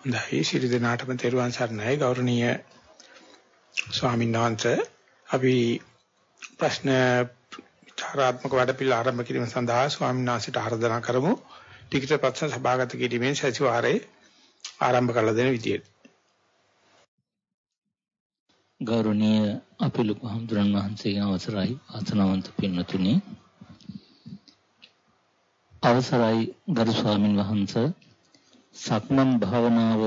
හොඳයි. ශිරු දිනාටම තෙරුවන් සරණයි. ගෞරවනීය ස්වාමීන් වහන්සේ අපි ප්‍රශ්න විචාරාත්මක වැඩපිළිවෙල ආරම්භ කිරීම සඳහා ස්වාමීන් වහන්සේට ආරාධනා කරමු. ටිකිට ප්‍රශ්න සභාගත කිරීමෙන් සතිವಾರේ ආරම්භ කළ දෙන විදියට. ගෞරවනීය අපේ ලොකු හඳුරන් වහන්සේගේ අවසරයි ආසනවන්ත පින්නතුනි අවසරයි ගරු ස්වාමින් වහන්සේ. සක්මන් භාවනාව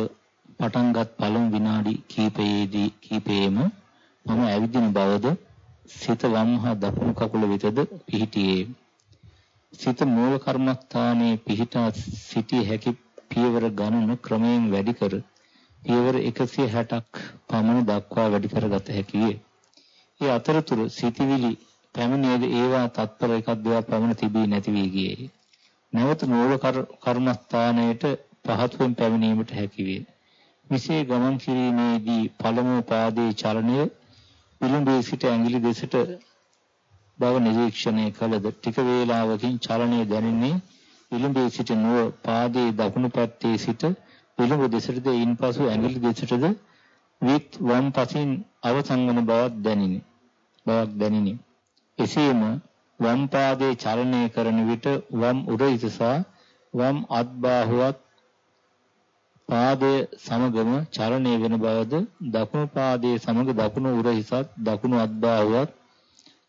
පටන්ගත් පළමු විනාඩි කිහිපයේදී කිහිපෙම මම ඇවිදින බවද සිත වම් හා දකුණු කකුල වෙතද පිහිටියේ සිත මූල කර්මස්ථානයේ පිහිටා සිටිය හැකි පියවර ගණන ක්‍රමයෙන් වැඩි කර පියවර 160ක් පමණ දක්වා වැඩි කරගත හැකි වේ. ඒ අතරතුර සිටිවිලි පැමිණියද ඒවා තත්පර එකක් දෙකක් පමණ තිබී නැති වී ගියේ. නැවත මූල කර්මස්ථානයේට පහතුවෙන් පැමිණීමට හැකි වේ. මෙසේ ගමන් කිරීමේදී පළමු පාදයේ චලනය විලුඹේ සිට ඇඟිලි දෙසට බව නිරීක්ෂණය කළද ටික වේලාවකින් චලනය දැනෙන්නේ විලුඹේ සිට නොව පාදයේ දකුණු පැත්තේ සිට විලුඹ දෙසටද ඉන්පසු ඇඟිලි දෙසටද විත් වම් පසින් අවසන් වන බවක් දැනිනි. බවක් දැනිනි. එසේම වම් පාදයේ චලනය කරන විට වම් උරහිස සහ වම් අත්බාහුවත් පාදයේ සමගම චලනය වෙන බවද දකුණු පාදයේ සමග දකුණු උරහිසත් දකුණු අත්බාහුවත්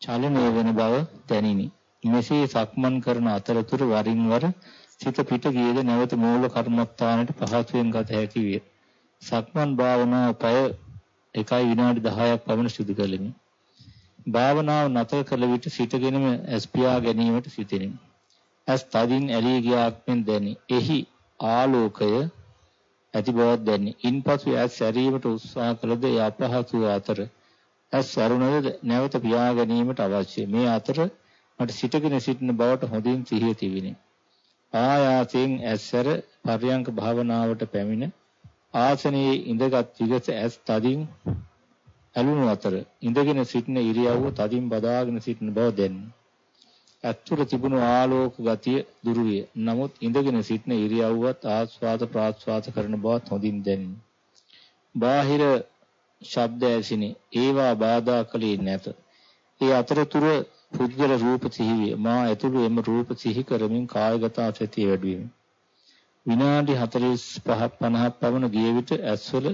චලනය වෙන බව දැනිනි. මෙසේ සක්මන් කරන අතරතුර වරින් වර සිත පිට ගියද නැවත මූල කර්මස්ථානට පහසුවෙන් ගත හැකි විය. සක්මන් භාවනාව පය 1 විනාඩි 10ක් පමණ සිදු කළෙමි. භාවනාව නතර කළ විට සිටගෙනම ඇස්පියා ගැනීමට සිටිනෙමි. ඇස් තදින් ඇලී ගියාක් මෙන් දැනි. එහි ආලෝකය ඇති බවක් දැනි. ඉන්පසු ඇස් සැරීමට උත්සාහ කළද ඒ අපහසු අතර ඇස් සරුණද නැවත පියා ගැනීමට අවශ්‍ය. මේ අතර මට සිටගෙන සිටින බවට හොඳින් සිහිය තිබිනි. ආයාසයෙන් ඇස්සර පර්යංක භාවනාවට පැමිණ ආසනයේ ඉඳගත් විගස ඇස් තදින් ඇලුණු අතර ඉඳගෙන සිටින ඉරියව්ව තදින් බදාගෙන සිටින බව දැනුනි. ඇතුළ තිබුණු ආලෝක ගතිය දුරු විය. නමුත් ඉඳගෙන සිටින ඉරියව්වත් ආස්වාද ප්‍රාස්වාද කරන බවත් හොඳින් දැනුනි. බාහිර ශබ්ද ඇසිනි. ඒවා බාධා කළේ නැත. ඒ අතරතුර පුද්ගල රූප සිහි විය. මා ඇතුළු එම රූප සිහි කරමින් කායගත සතිය වැඩි වෙමි. විනාඩි 45ක් 50ක් පමණ ගිය විට ඇස්වල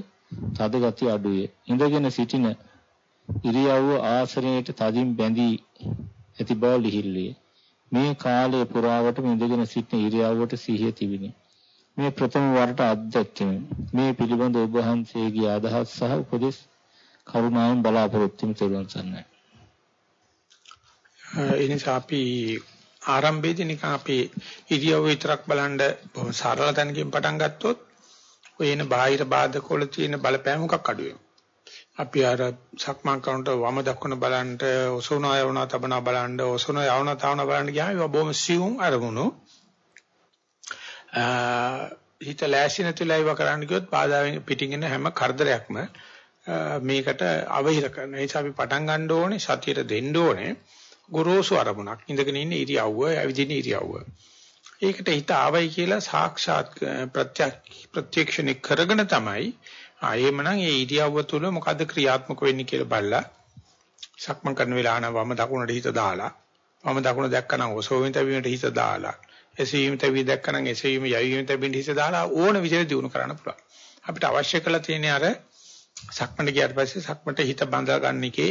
තද ගතිය අඩුවේ. ඉඳගෙන සිටින ඉරියව්ව ආසනයේට තදින් බැඳී ඇති බව ලිහිල්ලිය. මේ කාලය පුරාවටම ඉඳගෙන සිටින ඉරියව්වට සිහිය තිබිනි. මේ ප්‍රථම වරට අත්දැකීම. මේ පිළිබඳ ඔබ වහන්සේගේ අදහස් සහ උපදෙස් කරුණාවෙන් බලාපොරොත්තු වෙමි තෙරුවන් සරණයි. ඒ නිසා අපි ආරම්භයේදී නිකන් අපේ ඉරියව්ව විතරක් බලන්න බොහොම සරල තැනකින් පටන් ගත්තොත් ඔය එන බාහිර බාධක වල තියෙන බලපෑම මොකක් අඩු වෙනවා. අපි අර සක්මන් කරනට වම දකුණ බලන්න ඔසවනවා යවනවා තබනවා බලන්න ඔසවනවා යවනවා තවනවා බලන්න ගියාම ඒක බොහොම සියුම් අරමුණු. හිත ලෑස්ති නැතිලා ඒව කරන්න ගියොත් බාධාවෙන් පිටින් එන හැම කරදරයක්ම මේකට අවහිර කරන නිසා අපි පටන් ගන්න ඕනේ සතියට දෙන්න ඕනේ. ගොරෝසු අරමුණක් ඉඳගෙන ඉන්න ඉරියව්ව ඇවිදින ඉරියව්ව ඒකට හිත ආවයි කියලා සාක්ෂාත් ප්‍රත්‍යක්ෂණය කරගෙන තමයි ආයෙමනම් ඒ ඉරියව්ව තුළ මොකද්ද ක්‍රියාත්මක වෙන්නේ කියලා බලලා සක්මන් කරන වෙලාව වම දකුණට හිත දාලා වම දකුණ දැක්කනම් ඔසෝවෙන් තැබීමට හිත දාලා එසවීම තැබී දැක්කනම් එසවීම යවීම තැබීමට හිත දාලා ඕන විදිහට දිනු කරන්න පුළුවන් අපිට අවශ්‍ය කරලා තියෙන්නේ අර සක්මන්ට ගියාට පස්සේ සක්මන්ට හිත බඳා ගන්න එකේ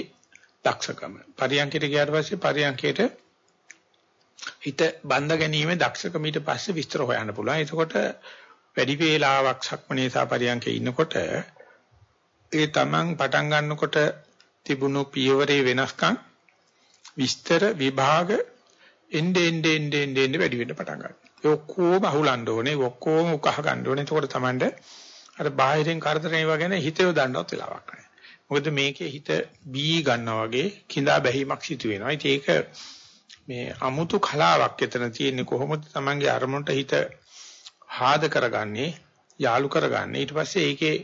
දක්ෂකම. පරියන්කයට ගියාට පස්සේ පරියන්කයට හිත බඳ ගැනීම දක්ෂකම ඊට පස්සේ විස්තර හොයන්න පුළුවන්. එතකොට වැඩි වේලාවක් සක්මණේ සහ පරියන්කේ ඉන්නකොට ඒ තමන් පටන් ගන්නකොට තිබුණු පියවරේ වෙනස්කම් විස්තර විභාග එnde ende ende ende ende වැඩි වෙන්න පටන් ගන්නවා. ඒ ඔක්කොම අහුලන්න ඕනේ, ඔක්කොම උකහ ගන්න ඕනේ. එතකොට තමන්ට අර බාහිරින් කරදරේ වගේ හිතේ දාන්නවත් වෙලාවක් නැහැ. මොකද මේකේ හිත බී ගන්නවා වගේ කිඳා බැහිමක් සිදු වෙනවා. ඉතින් ඒක මේ අමුතු කලාවක් එතන තියෙන්නේ කොහොමද Tamange අරමුණට හිත හාද කරගන්නේ, යාලු කරගන්නේ. ඊට පස්සේ ඒකේ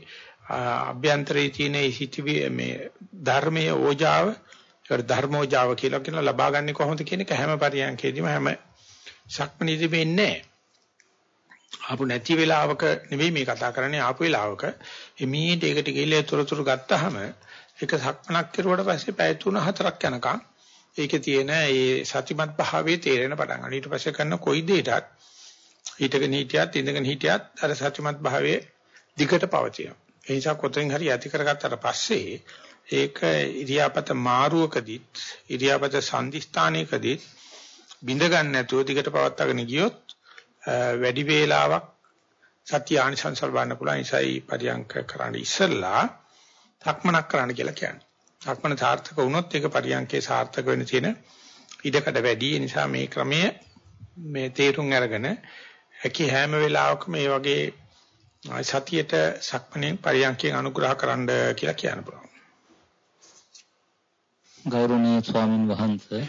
අභ්‍යන්තරයේ තියෙන හිතවි මේ ධර්මයේ ඕජාව, ඒකට ධර්මෝජාව කියලා කියන ලබා ගන්න කොහොමද කියන එක හැම පරියන්කේදීම හැම සක්මනීදී වෙන්නේ ආපු නැති වෙලාවක නෙවෙයි මේ කතා කරන්නේ ආපු වෙලාවක එමීට ඒකට ගිහලා තොරතුරු ගත්තාම ඒක සක්මනක් කරුවට පස්සේ පැය 3-4ක් යනකම් ඒකේ තියෙන ඒ සතිමත් භාවයේ තේරෙන පටන් ගන්න. ඊට පස්සේ කරන කොයි දෙයකටත් හිටගෙන හිටියත් ඉඳගෙන හිටියත් අර සත්‍යමත් භාවයේ දිගට පවතිනවා. ඒ නිසා කොතෙන් හරි ඇති කරගත්තට පස්සේ ඒක ඉරියාපත මාරුවකදීත් ඉරියාපත සංදිස්ථානයකදීත් බිඳ ගන්න නැතුව දිගට පවත්වාගෙන ගියොත් වැඩි වේලාවක් සත්‍ය ආනිසංසල් වන්න පුළුවන් ඉසයි පරියන්ක කරන්න ඉස්සෙල්ලා සක්මනක් කරන්න කියලා කියන්නේ. සක්මන සාර්ථක වුණොත් ඒක පරියන්කේ සාර්ථක වෙන්න තියෙන ඉඩකඩ වැඩි. ඒ නිසා මේ ක්‍රමය මේ තේරුම් අරගෙන හැකි හැම වෙලාවකම මේ වගේ සතියට සක්මණෙන් පරියන්කෙන් අනුග්‍රහ කරන්න කියලා කියන්න පුළුවන්. ගෞරවනීය ස්වාමින් වහන්සේ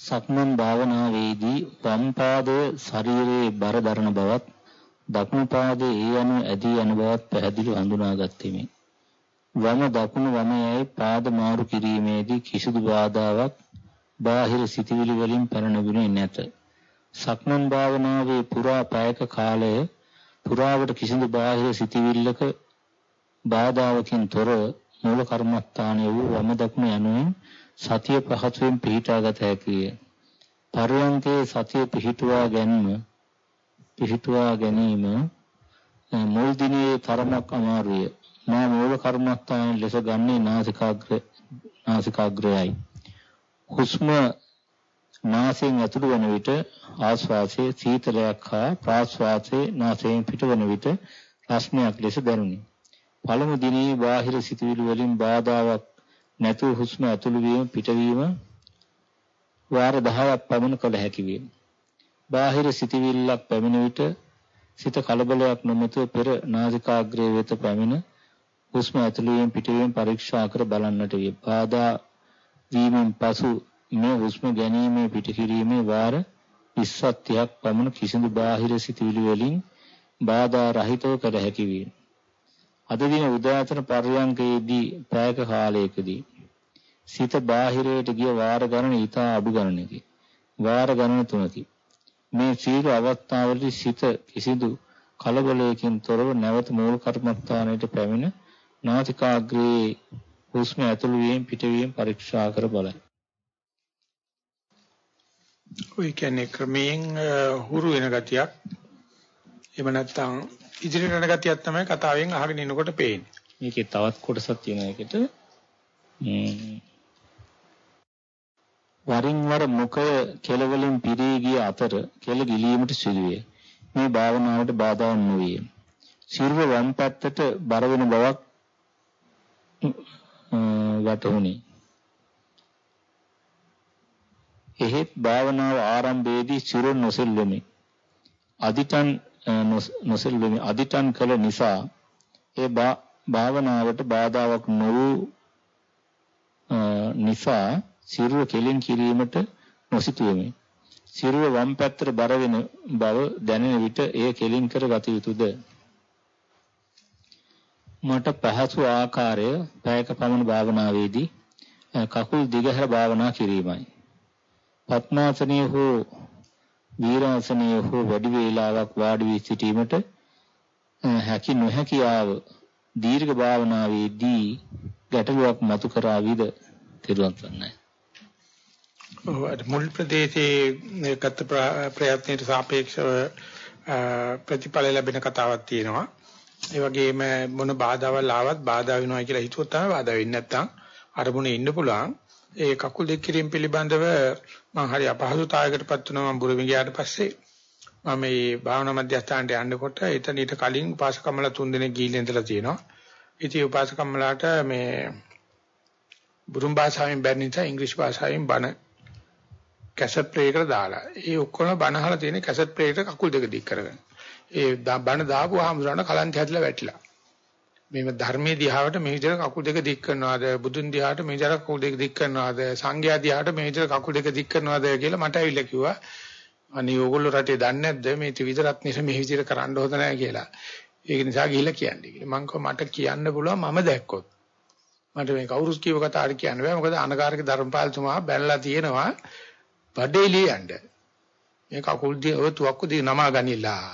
සක්මන් භාවනාවේදී වම් පාදයේ ශරීරයේ බර දරන බවත් දකුණු පාදයේ ඒ අනුව ඇදී යන බවත් පැහැදිලිව හඳුනාගත්තෙමි. වම දකුණු වම යයි පාද මාරු කිරීමේදී කිසිදු බාධාවක් බාහිර සිතිවිලි වලින් පැනනගුනේ නැත. සක්මන් භාවනාවේ පුරා පැයක කාලය පුරාවට කිසිදු බාහිර සිතිවිල්ලක බාධාවකින් තොර මූල කර්මස්ථානයේ වූ වම දකුණ යනුවෙන් සතිය පහසුවෙන් පිහිටාගත හැකිය. පරයන්කේ සතිය පිහිටුවා ගැනීම පිහිටුවා ගැනීම මුල් දිනේ තරමක් අමාරුය. මා මූල කර්මස්ථාන ලෙස ගන්නේ නාසිකාග්‍ර නාසිකාග්‍රයයි. හුස්ම නාසයෙන් ඇතුළු වන විට ආශ්වාසයේ සීතලයක් හා ප්‍රාශ්වාසයේ නාසයෙන් පිටවන විට රස්නයක් ලෙස දැනුනි. පළමු දිනේ බාහිර සිතුවිලි වලින් බාධාවක් නැතුව හුස්ම ඇතුළු වීම පිටවීම වාර 10ක් පමණ කළ හැකි වේ. බාහිර සිතුවිල්ලක් පැමිණ විට සිත කලබලයක් නොමැතුව පෙර නාසිකාග්‍රය වෙත පැමිණ හුස්ම ඇතුළු වීම පිටවීම පරීක්ෂා කර බලන්නට විය. බාධා වීමෙන් පසු මේ හුස්ම ගැනීමේ පිටකිරීමේ වාර 20ක් 30ක් පමණ කිසිදු බාහිර සිතුවිලි වලින් බාධා රහිතව කර හැකි වේ. අද දින උදෑසන පර්යංකයේදී පැයක කාලයකදී සිත බාහිරයට ගිය වාර ගණන ඊටා අඩු ගණනකි. වාර ගණන තුනකි. මේ සීල අවස්ථාවලදී සිත කිසිදු කලබලයකින් තොරව නැවත මූල කර්මස්ථානයට පැමිණ නාසිකාග්‍රයේ හුස්ම ඇතුළු වීම පිටවීම පරීක්ෂා කර බලයි. ඔය කියන්නේ ක්‍රමයෙන් හුරු වෙන ගතියක්. එහෙම නැත්නම් ඉදිරියට යන ගතියක් තමයි කතාවෙන් අහගෙන ඉනකොට පේන්නේ. මේකේ තවත් කොටසක් තියෙන එකට වරින් වර මුඛය කෙලවලින් පිරී ගිය අතර කෙල ගිලීමට සිදුවේ. මේ භාවනාවට බාධාවක් නොවේ. සිරුර වම් පැත්තට බර වෙන බවක් වටහුණි. එහෙත් භාවනාව ආරම්භයේදී සිරු නොසෙල්වෙමි. අදිටන් නොසෙල්වෙමි. අදිටන් කළ නිසා ඒ භාවනාවට බාධාවක් නොවූ නිසා සිරුර කෙලින් කිරීමට නොසිතුවෙමි. සිරුර වම් පැත්තට බර වෙන බව දැනෙන විට එය කෙලින් කර ගත යුතුයද? මට පහසු ආකාරය පැයක පමණ භාවනාවේදී කකුල් දිගහැර භාවනා කිරීමයි. පත්මාසනීය හෝ වීරාසනීය හෝ වැඩි වේලාවක් වාඩි වී සිටීමට හැකි නොහැකි ආව දීර්ඝ භාවනාවේදී ගැටලුවක් මතු කරાવીද තිරුවන් සරණයි. මුල් ප්‍රදේශයේ ගත ප්‍රයත්නයට සාපේක්ෂව ප්‍රතිඵල ලැබෙන කතාවක් තියෙනවා. ඒ වගේම මොන බාධාවල් ආවත් බාධා වෙනවා කියලා හිතුවොත් තමයි බාධා වෙන්නේ නැත්තම් අරමුණේ ඉන්න පුළුවන්. ඒ කකුල් දෙක කිරීම පිළිබඳව මම හරි අපහසුතාවයකටපත් වුණා මම බුරුමි ගියාට පස්සේ මම මේ භාවනා මධ්‍යස්ථානට යන්නකොට එතන ඊට කලින් උපාසකම්මලා තුන් දෙනෙක් ගිහින් ඉඳලා තියෙනවා. ඉතින් උපාසකම්මලාට මේ බුරුම් භාෂාවෙන් බැරි නිසා ඉංග්‍රීසි භාෂාවෙන් බණ කැසට් ප්ලේ එකට දාලා. ඒ ඔක්කොම බණ අහලා තියෙන කැසට් ප්ලේ එකට කකුල් දෙක දික් කරගෙන. ඒ බණ දාපු ආම්සරණ කලන්ත හැදලා වැටිලා. මේ ධර්මයේ දිහාවට මේ විදිහට කකුල් දෙක දික් කරනවාද? බුදුන් දිහාට මේ විදිහට කකුල් දෙක දික් කරනවාද? සංඝයා දිහාට මේ විදිහට කකුල් දෙක දික් කරනවාද කියලා මට ඇවිල්ලා කිව්වා. අනේ ඕගොල්ලෝ රටේ දන්නේ නැද්ද? මේ ත්‍රිවිධ රත්නයේ මේ විදිහට කරන්න හොඳ නැහැ කියලා. ඒක නිසා ගිහිල්ලා කියන්නේ. කියලා මං කිව්වා මට කියන්න පුළුවන් මම දැක්කොත්. මට මේ කවුරුත් කියව කතාවට කියන්න බෑ. මොකද අනකාරික ධර්මපාලතුමා බැලලා තියෙනවා බඩේ ලියන්න. මේ කකුල් දිහා ඔය තුවක්කු දිහා නමා ගනිලා.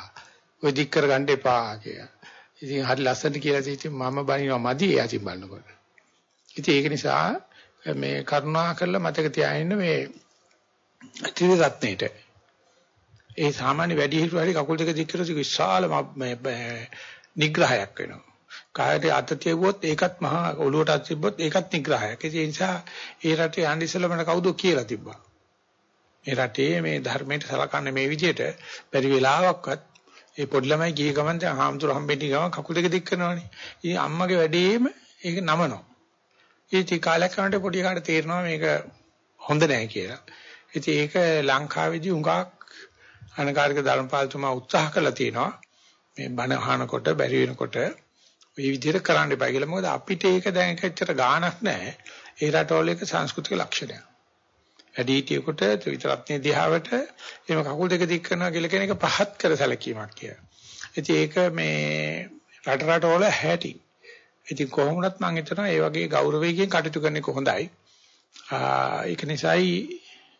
ඔය දික් කරගන්න එපා කියලා. ඉතින් හරි ලස්සනට කියලා ඉතින් මම බනිනවා මදි එයාසින් බලනකොට. ඉතින් ඒක නිසා මේ කරුණා කරලා මතක තියාගන්න මේ ත්‍රිවිධ රත්නෙට ඒ සාමාන්‍ය වැඩි හිටු හරි කකුල් දෙක දික් කරලා විශාල නිග්‍රහයක් වෙනවා. කායට අත තියුවොත් ඒකත් මහා ඔළුවට අත තිබ්බොත් ඒකත් නිග්‍රහයක්. ඒ නිසා ඒ රටේ යන්න ඉස්සෙල්ලා මට කවුද කියලා තිබ්බා. මේ රටේ මේ ධර්මයට සලකන්නේ මේ විදිහට බැරි වෙලාවක්වත් ඒ පොඩි ළමයි ගිය ගමන් දැන් හාමුදුර හම්බෙන්න ගමන් කකුල් දෙක දික් කරනවානේ. ඉතින් අම්මගේ වැඩේම ඒක නමනවා. ඉතින් කාලයක් යනකොට පොඩි කාට තේරෙනවා මේක හොඳ නෑ කියලා. ඉතින් ඒක ලංකාවේදී උඟක් අනකාරික ධර්මපාලතුමා උත්සාහ කළා තියෙනවා. මේ බණ අහනකොට බැරි වෙනකොට මේ විදිහට කරන්න එපා කියලා. මොකද අපිට ඒක දැන් එච්චර ගාණක් නැහැ. ඒ රටවල එක සංස්කෘතික ලක්ෂණයක්. වැඩිහිටියෙකුට ත්‍රිවිධරත්නයේ දිහාවට එහෙම කකුල් දෙක දික් කරනවා කියලා කියන එක පහත් කර සැලකීමක් කියලා. ඉතින් ඒක මේ රට රටවල හැටි. ඉතින් කොහොමවත් මම හිතනවා මේ වගේ ගෞරවයෙන් කටයුතු කරන එක හොඳයි. ඒක නිසායි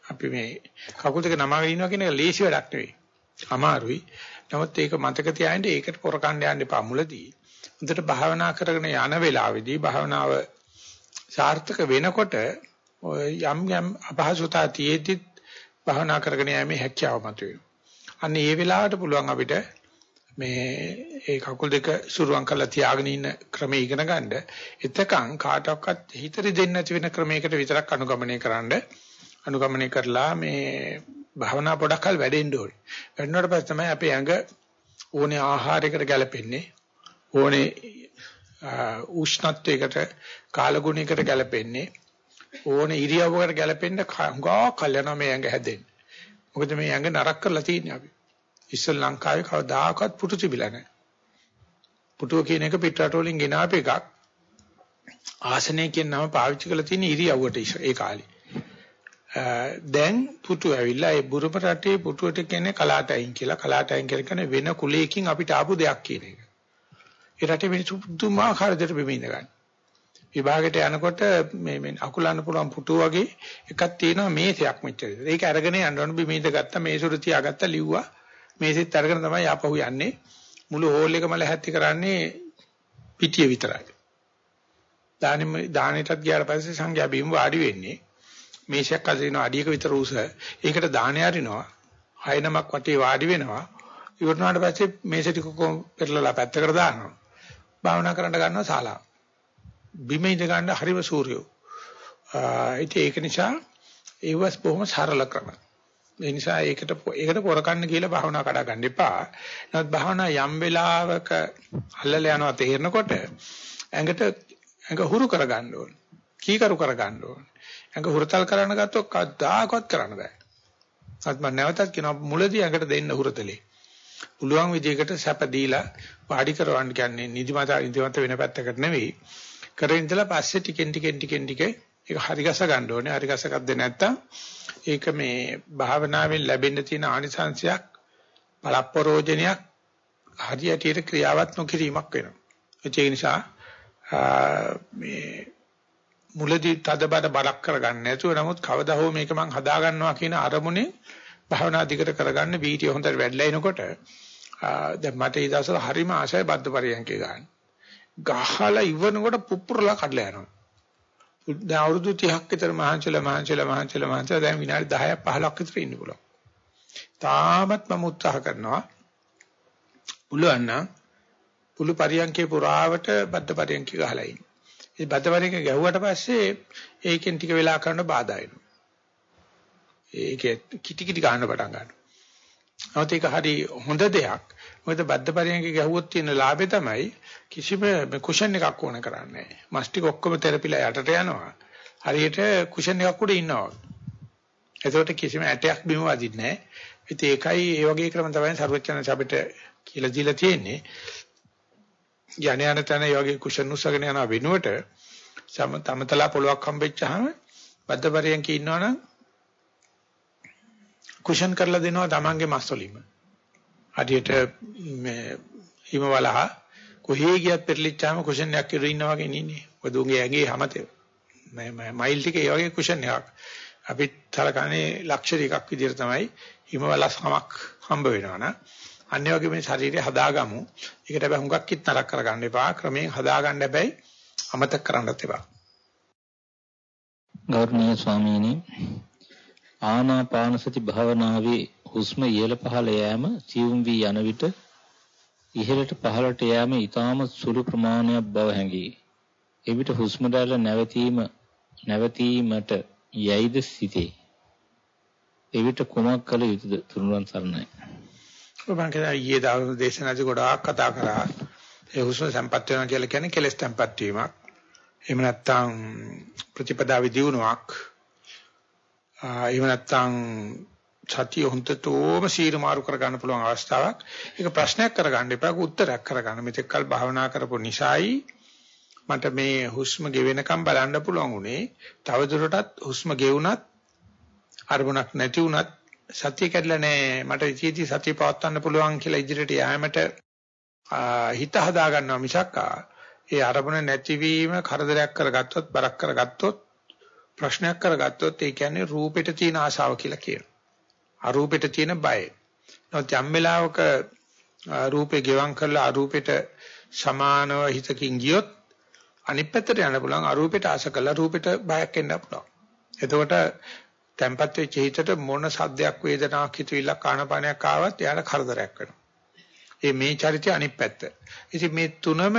අපි මේ කකුල් දෙක නමාගෙන ඉන්නවා කියන එක ලේසි වැඩක් නෙවෙයි. අමාරුයි. නමුත් ඒක මතක තියාගන්න ඒකට පොරකණ්ඩ යන්න එපා මුලදී. හොඳට භාවනා කරගෙන යන වෙලාවේදී භාවනාව සාර්ථක වෙනකොට යම් යම් අපහසුතා තියෙද්දි භාවනා කරගෙන යෑමේ හැකියාව මතුවෙනවා. අන්න ඒ වෙලාවට පුළුවන් අපිට මේ ඒ කකුල් දෙක සුරුවම් කරලා තියාගෙන ඉන්න ක්‍රමය ඉගෙන ගන්න. එතකන් කාටවත් හිතරි දෙන්නේ නැති වෙන ක්‍රමයකට විතරක් අනුගමනය කරන්න. අනුගමනය කරලා මේ භාවනා පොඩක් කල් වැඩෙන්න ඕනේ. වැඩනකොට පස්සේ තමයි අපේ ඇඟ ඕනේ ආහාරයකට ගැලපෙන්නේ. ඕනේ උෂ්ණත්වයකට කාලගුණයකට ගැලපෙන්නේ. ඕනේ ඉරියව්වකට ගැලපෙන්න හුඟා කල් යනවා මේ ඇඟ හැදෙන්න. මොකද මේ ඇඟ නරක කරලා තියෙන්නේ අපි. ඉස්සල් ලංකාවේ කවදාකවත් පුටු තිබිලා නැහැ. පුටුව කියන එක පිටරට වලින් ගෙනාපු එකක්. ආසනය කියන නම පාවිච්චි කරලා තියෙන ඉරියව්වට ඒ කාලේ. දැන් පුටු ඇවිල්ලා ඒ බුරුප රටේ පුටුවට කියන්නේ කලාටයින් කියලා. කලාටයින් කියන්නේ වෙන කුලයකින් අපිට ආපු දෙයක් කියන එක. ඒ රටේ මිනිස්සු දුමාකාර දෙයට බෙමින්න ගන්න. විභාගයට යනකොට මේ මේ අකුලන්න පුළුවන් පුටු වගේ එකක් තියෙනවා මේසයක් මෙච්චර. ඒක අරගෙන යන්න ඕන බිමීද ගත්තා මේසුර තියාගත්තා ලිව්වා. මේසෙත් අරගෙන තමයි ආපහු යන්නේ. මුළු හෝල් එකම ලැහැත්ති කරන්නේ පිටිය විතරයි. දානෙම දානෙටත් ගියාට පස්සේ සංඝයා බිම වාඩි වෙන්නේ. මේසයක් අදින අඩියක විතර උස. ඒකට දානේ අරිනවා. හය නමක් වටේ වාඩි වෙනවා. ඉවරනාට පස්සේ මේස ටික කොම් පෙරලලා පැත්තකට දානවා. භාවනා කරන්න ගන්නවා ශාලාව. බිම ඉඳ ගන්න හරිම සූර්යෝ. ඉතින් ඒක නිසා ඒවස් බොහොම සරල ක්‍රම. ඒ නිසා ඒකට ඒකට පොරකන්න කියලා භාවනා කඩා ගන්න එපා. නමුත් භාවනා යම් වෙලාවක අල්ලල යනවා තේරෙනකොට ඇඟට ඇඟ හුරු කර ගන්න ඕන. කීකරු කර ගන්න ඕන. ඇඟ හුරතල් කරන්න ගත්තොත් කවදාකවත් කරන්න බෑ. අත් මම නැවතත් කියනවා මුලදී ඇඟට දෙන්න හුරතලේ. පුළුවන් විදිහකට සැප දීලා වාඩි කරවන්න කියන්නේ නිදිමත නිදිමත වෙන පැත්තකට නෙවෙයි. කරගෙන ඉඳලා පස්සේ ටිකෙන් ටිකෙන් ටිකෙන් ටික ඒක හරි ගස ගන්න ඕනේ. හරි ගස ගත්තේ නැත්තම් ඒක මේ භාවනාවෙන් ලැබෙන්න තියෙන ආනිසංශයක් පළප්පරෝජනයක් හරියටියට ක්‍රියාවත් නොකිරීමක් වෙනවා. ඒ නිසා මේ මුලදී තදබල බලක් කරගන්න නැතුව නමුත් කවදා හෝ මේක මං හදා ගන්නවා කියන අරමුණේ භාවනා දිගට කරගන්න වීර්ය හොඳට වැඩිලා එනකොට දැන් මට ඒ දවස්වල හරිම ආශය බද්ධ පරියන්කේ ගන්න. ගහලා ඉවරනකොට පුපුරලා කඩලා යනවා. දැන් අවුරුදු 30ක් විතර මහන්සිලා මහන්සිලා මහන්සිලා මහන්සිලා දැන් විනාඩි 10ක් 15ක් විතර ඉන්න පුළුවන්. තාමත් මම උත්සාහ කරනවා. පුළුවන් නම් පුළු පරියන්කේ පුරාවට බද්ධ පරියන්කේ ගහලා ඉන්න. ඒ බද්ධ පරියන්කේ ගැහුවට පස්සේ ඒකෙන් ටික වෙලා කරන්න බාධා එනවා. ඒකේ කිටි කිටි ගන්න පටන් ගන්නවා. නමුත් ඒක හරි හොඳ දෙයක්. මොකද බද්ධ පරියන්කේ ගැහුවොත් තියෙන ලාභය තමයි කිසිම කුෂන් එකක් ඕන කරන්නේ නැහැ. මස් ටික ඔක්කොම තෙරපිලා යටට යනවා. හරියට කුෂන් එකක් උඩ ඉන්නවා. ඒකට කිසිම ඇටයක් බිම වදින්නේ නැහැ. ඉතින් ඒකයි ඒ වගේ ක්‍රම තමයි සර්වචන අපිට කියලා දීලා තියෙන්නේ. යණ යන තැන ඒ වගේ කුෂන් උස්සගෙන යන වෙනුවට සම තමතලා පොලොක් හම්බෙච්චාම බද්ධ පරියන්කේ ඉන්නවනම් කුෂන් කරලා දෙනවා තමන්ගේ මස් වලින්ම. හරියට මේ හිමවලහ කොහේ ගියත් පෙරලිච්චාම කුෂන් එකක් ඉර ඉන්නා වගේ ඉන්නේ. ඔය දුන්ගේ ඇඟේ හැමතේ. මයිල් ටිකේ ඒ වගේ කුෂන් එකක්. අපි තරකනේ ලක්ෂරි එකක් විදිහට තමයි හිමවල සමක් හම්බ වෙනවනම් අන්නේ වගේ මේ ශරීරය හදාගමු. ඒකට හැබැයි හුඟක් කිත් නරක කරගන්න එපා. ක්‍රමයෙන් හදාගන්න හැබැයි අමතක කරන්නත් එපා. ගෞරවනීය ස්වාමීනි ආනාපාන සති භාවනාවේ හුස්ම ඉහළ පහළ යෑම සියුම් වී යන විට ඉහළට පහළට යෑම ඊටාම සුළු ප්‍රමාණයක් බව හැඟේ. එවිට හුස්ම රැල්ල නැවතීම නැවතීමට යයිද සිටේ. එවිට කුමක් කළ යුතුද තුනුරුවන් සරණයි. ඔබ මං ඊයේ දවස් දේශනාදී ගොඩාක් කතා කරා. ඒ හුස්ම සම්පත් වෙනවා කියලා කියන්නේ කෙලස් සම්පත් වීමක්. එහෙම නැත්නම් ප්‍රතිපදාවේ දියුණුවක්. එහෙම නැත්නම් සතිය හොන්තතෝම සීර මාරු කර ගන්න පුළුවන් අවස්ථාවක්. ඒක ප්‍රශ්නයක් කරගන්න එපා උත්තරයක් කරගන්න. මෙතෙක් කල් භාවනා කරපු නිසායි මට මේ හුස්ම ගෙවෙනකම් බලන්න පුළුවන් උනේ. තවදුරටත් හුස්ම ගෙවුනත් අරමුණක් නැති වුණත් සතිය කැඩලා නැහැ. මට ඉතිදී සතිය පවත්වන්න පුළුවන් කියලා ඉදිරියට යෑමට හිත හදා ගන්නවා මිසක් ඒ අරමුණ නැතිවීම කරදරයක් කරගත්තොත් බරක් කරගත්තොත් ප්‍රශ්නයක් කරගත්තොත් ඒ කියන්නේ රූපෙට තියෙන ආශාව කියලා කියනවා. අරූපෙට තියෙන බය. නමුත් යම් වෙලාවක රූපේ ගෙවම් කරලා අරූපෙට සමානව හිතකින් ගියොත් අනිත් පැත්තට යන්න පුළුවන් අරූපෙට ආශ කළා රූපෙට බයක් එන්න පුළුවන්. එතකොට tempat වෙච්ච හිතට මොන සද්දයක් වේදනාවක් හිතවිල්ලක් ආනපානයක් ආවත් එයාට කරදරයක් වෙනවා. ඒ මේ චරිතය අනිත් පැත්ත. ඉතින් මේ තුනම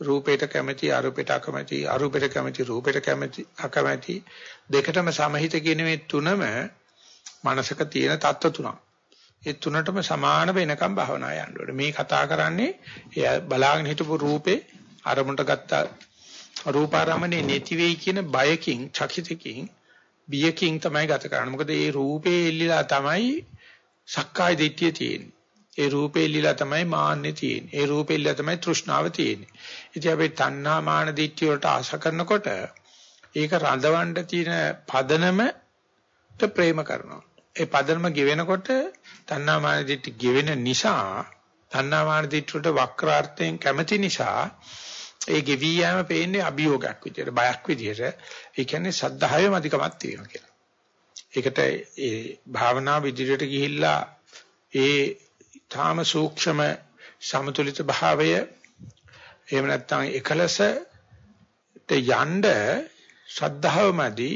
රූපයට කැමැති අරූපයට අකමැති අරූපයට කැමැති රූපයට කැමැති අකමැති දෙකටම සමහිත කියන මේ තුනම මනසක තියෙන தত্ত্ব තුනක්. ඒ තුනටම සමාන වෙනකම් භාවනා යන්න ඕනේ. මේ කතා කරන්නේ එයා බලාගෙන හිටපු රූපේ අරමුණට ගත්ත රූපාරමණේ නැති වෙයි කියන බයකින්, චකිතකින්, බියකින් තමයි ගත කරන්නේ. මොකද මේ රූපේ එල්ලලා තමයි සක්කාය දිට්ඨිය තියෙන්නේ. ඒ රූපේ එල්ලිලා තමයි මාන්නේ තියෙන්නේ. ඒ රූපේ එල්ලිලා තමයි තෘෂ්ණාව තියෙන්නේ. ඉතින් අපි තණ්හා මාන දිට්ඨිය වලට ආශ කරනකොට ඒක රඳවන්න තියෙන පදනමට ප්‍රේම කරනවා. ඒ පදනම ගෙවෙනකොට තණ්හා මාන දිට්ඨි ගෙවෙන නිසා තණ්හා මාන දිට්ඨියට වක්‍රාර්ථයෙන් කැමති නිසා ඒ ගෙවි යෑම පේන්නේ අභියෝගයක් විදියට බයක් විදියට ඒ කියන්නේ සද්ධාවේ මධිකමක් තියෙනවා කියලා. ඒකට ඒ භාවනා විදියට ගිහිල්ලා ඒ තාම සූක්ෂම සමතුලිත භාවය එහෙම නැත්නම් එකලසට යන්න ශ්‍රද්ධාවමදි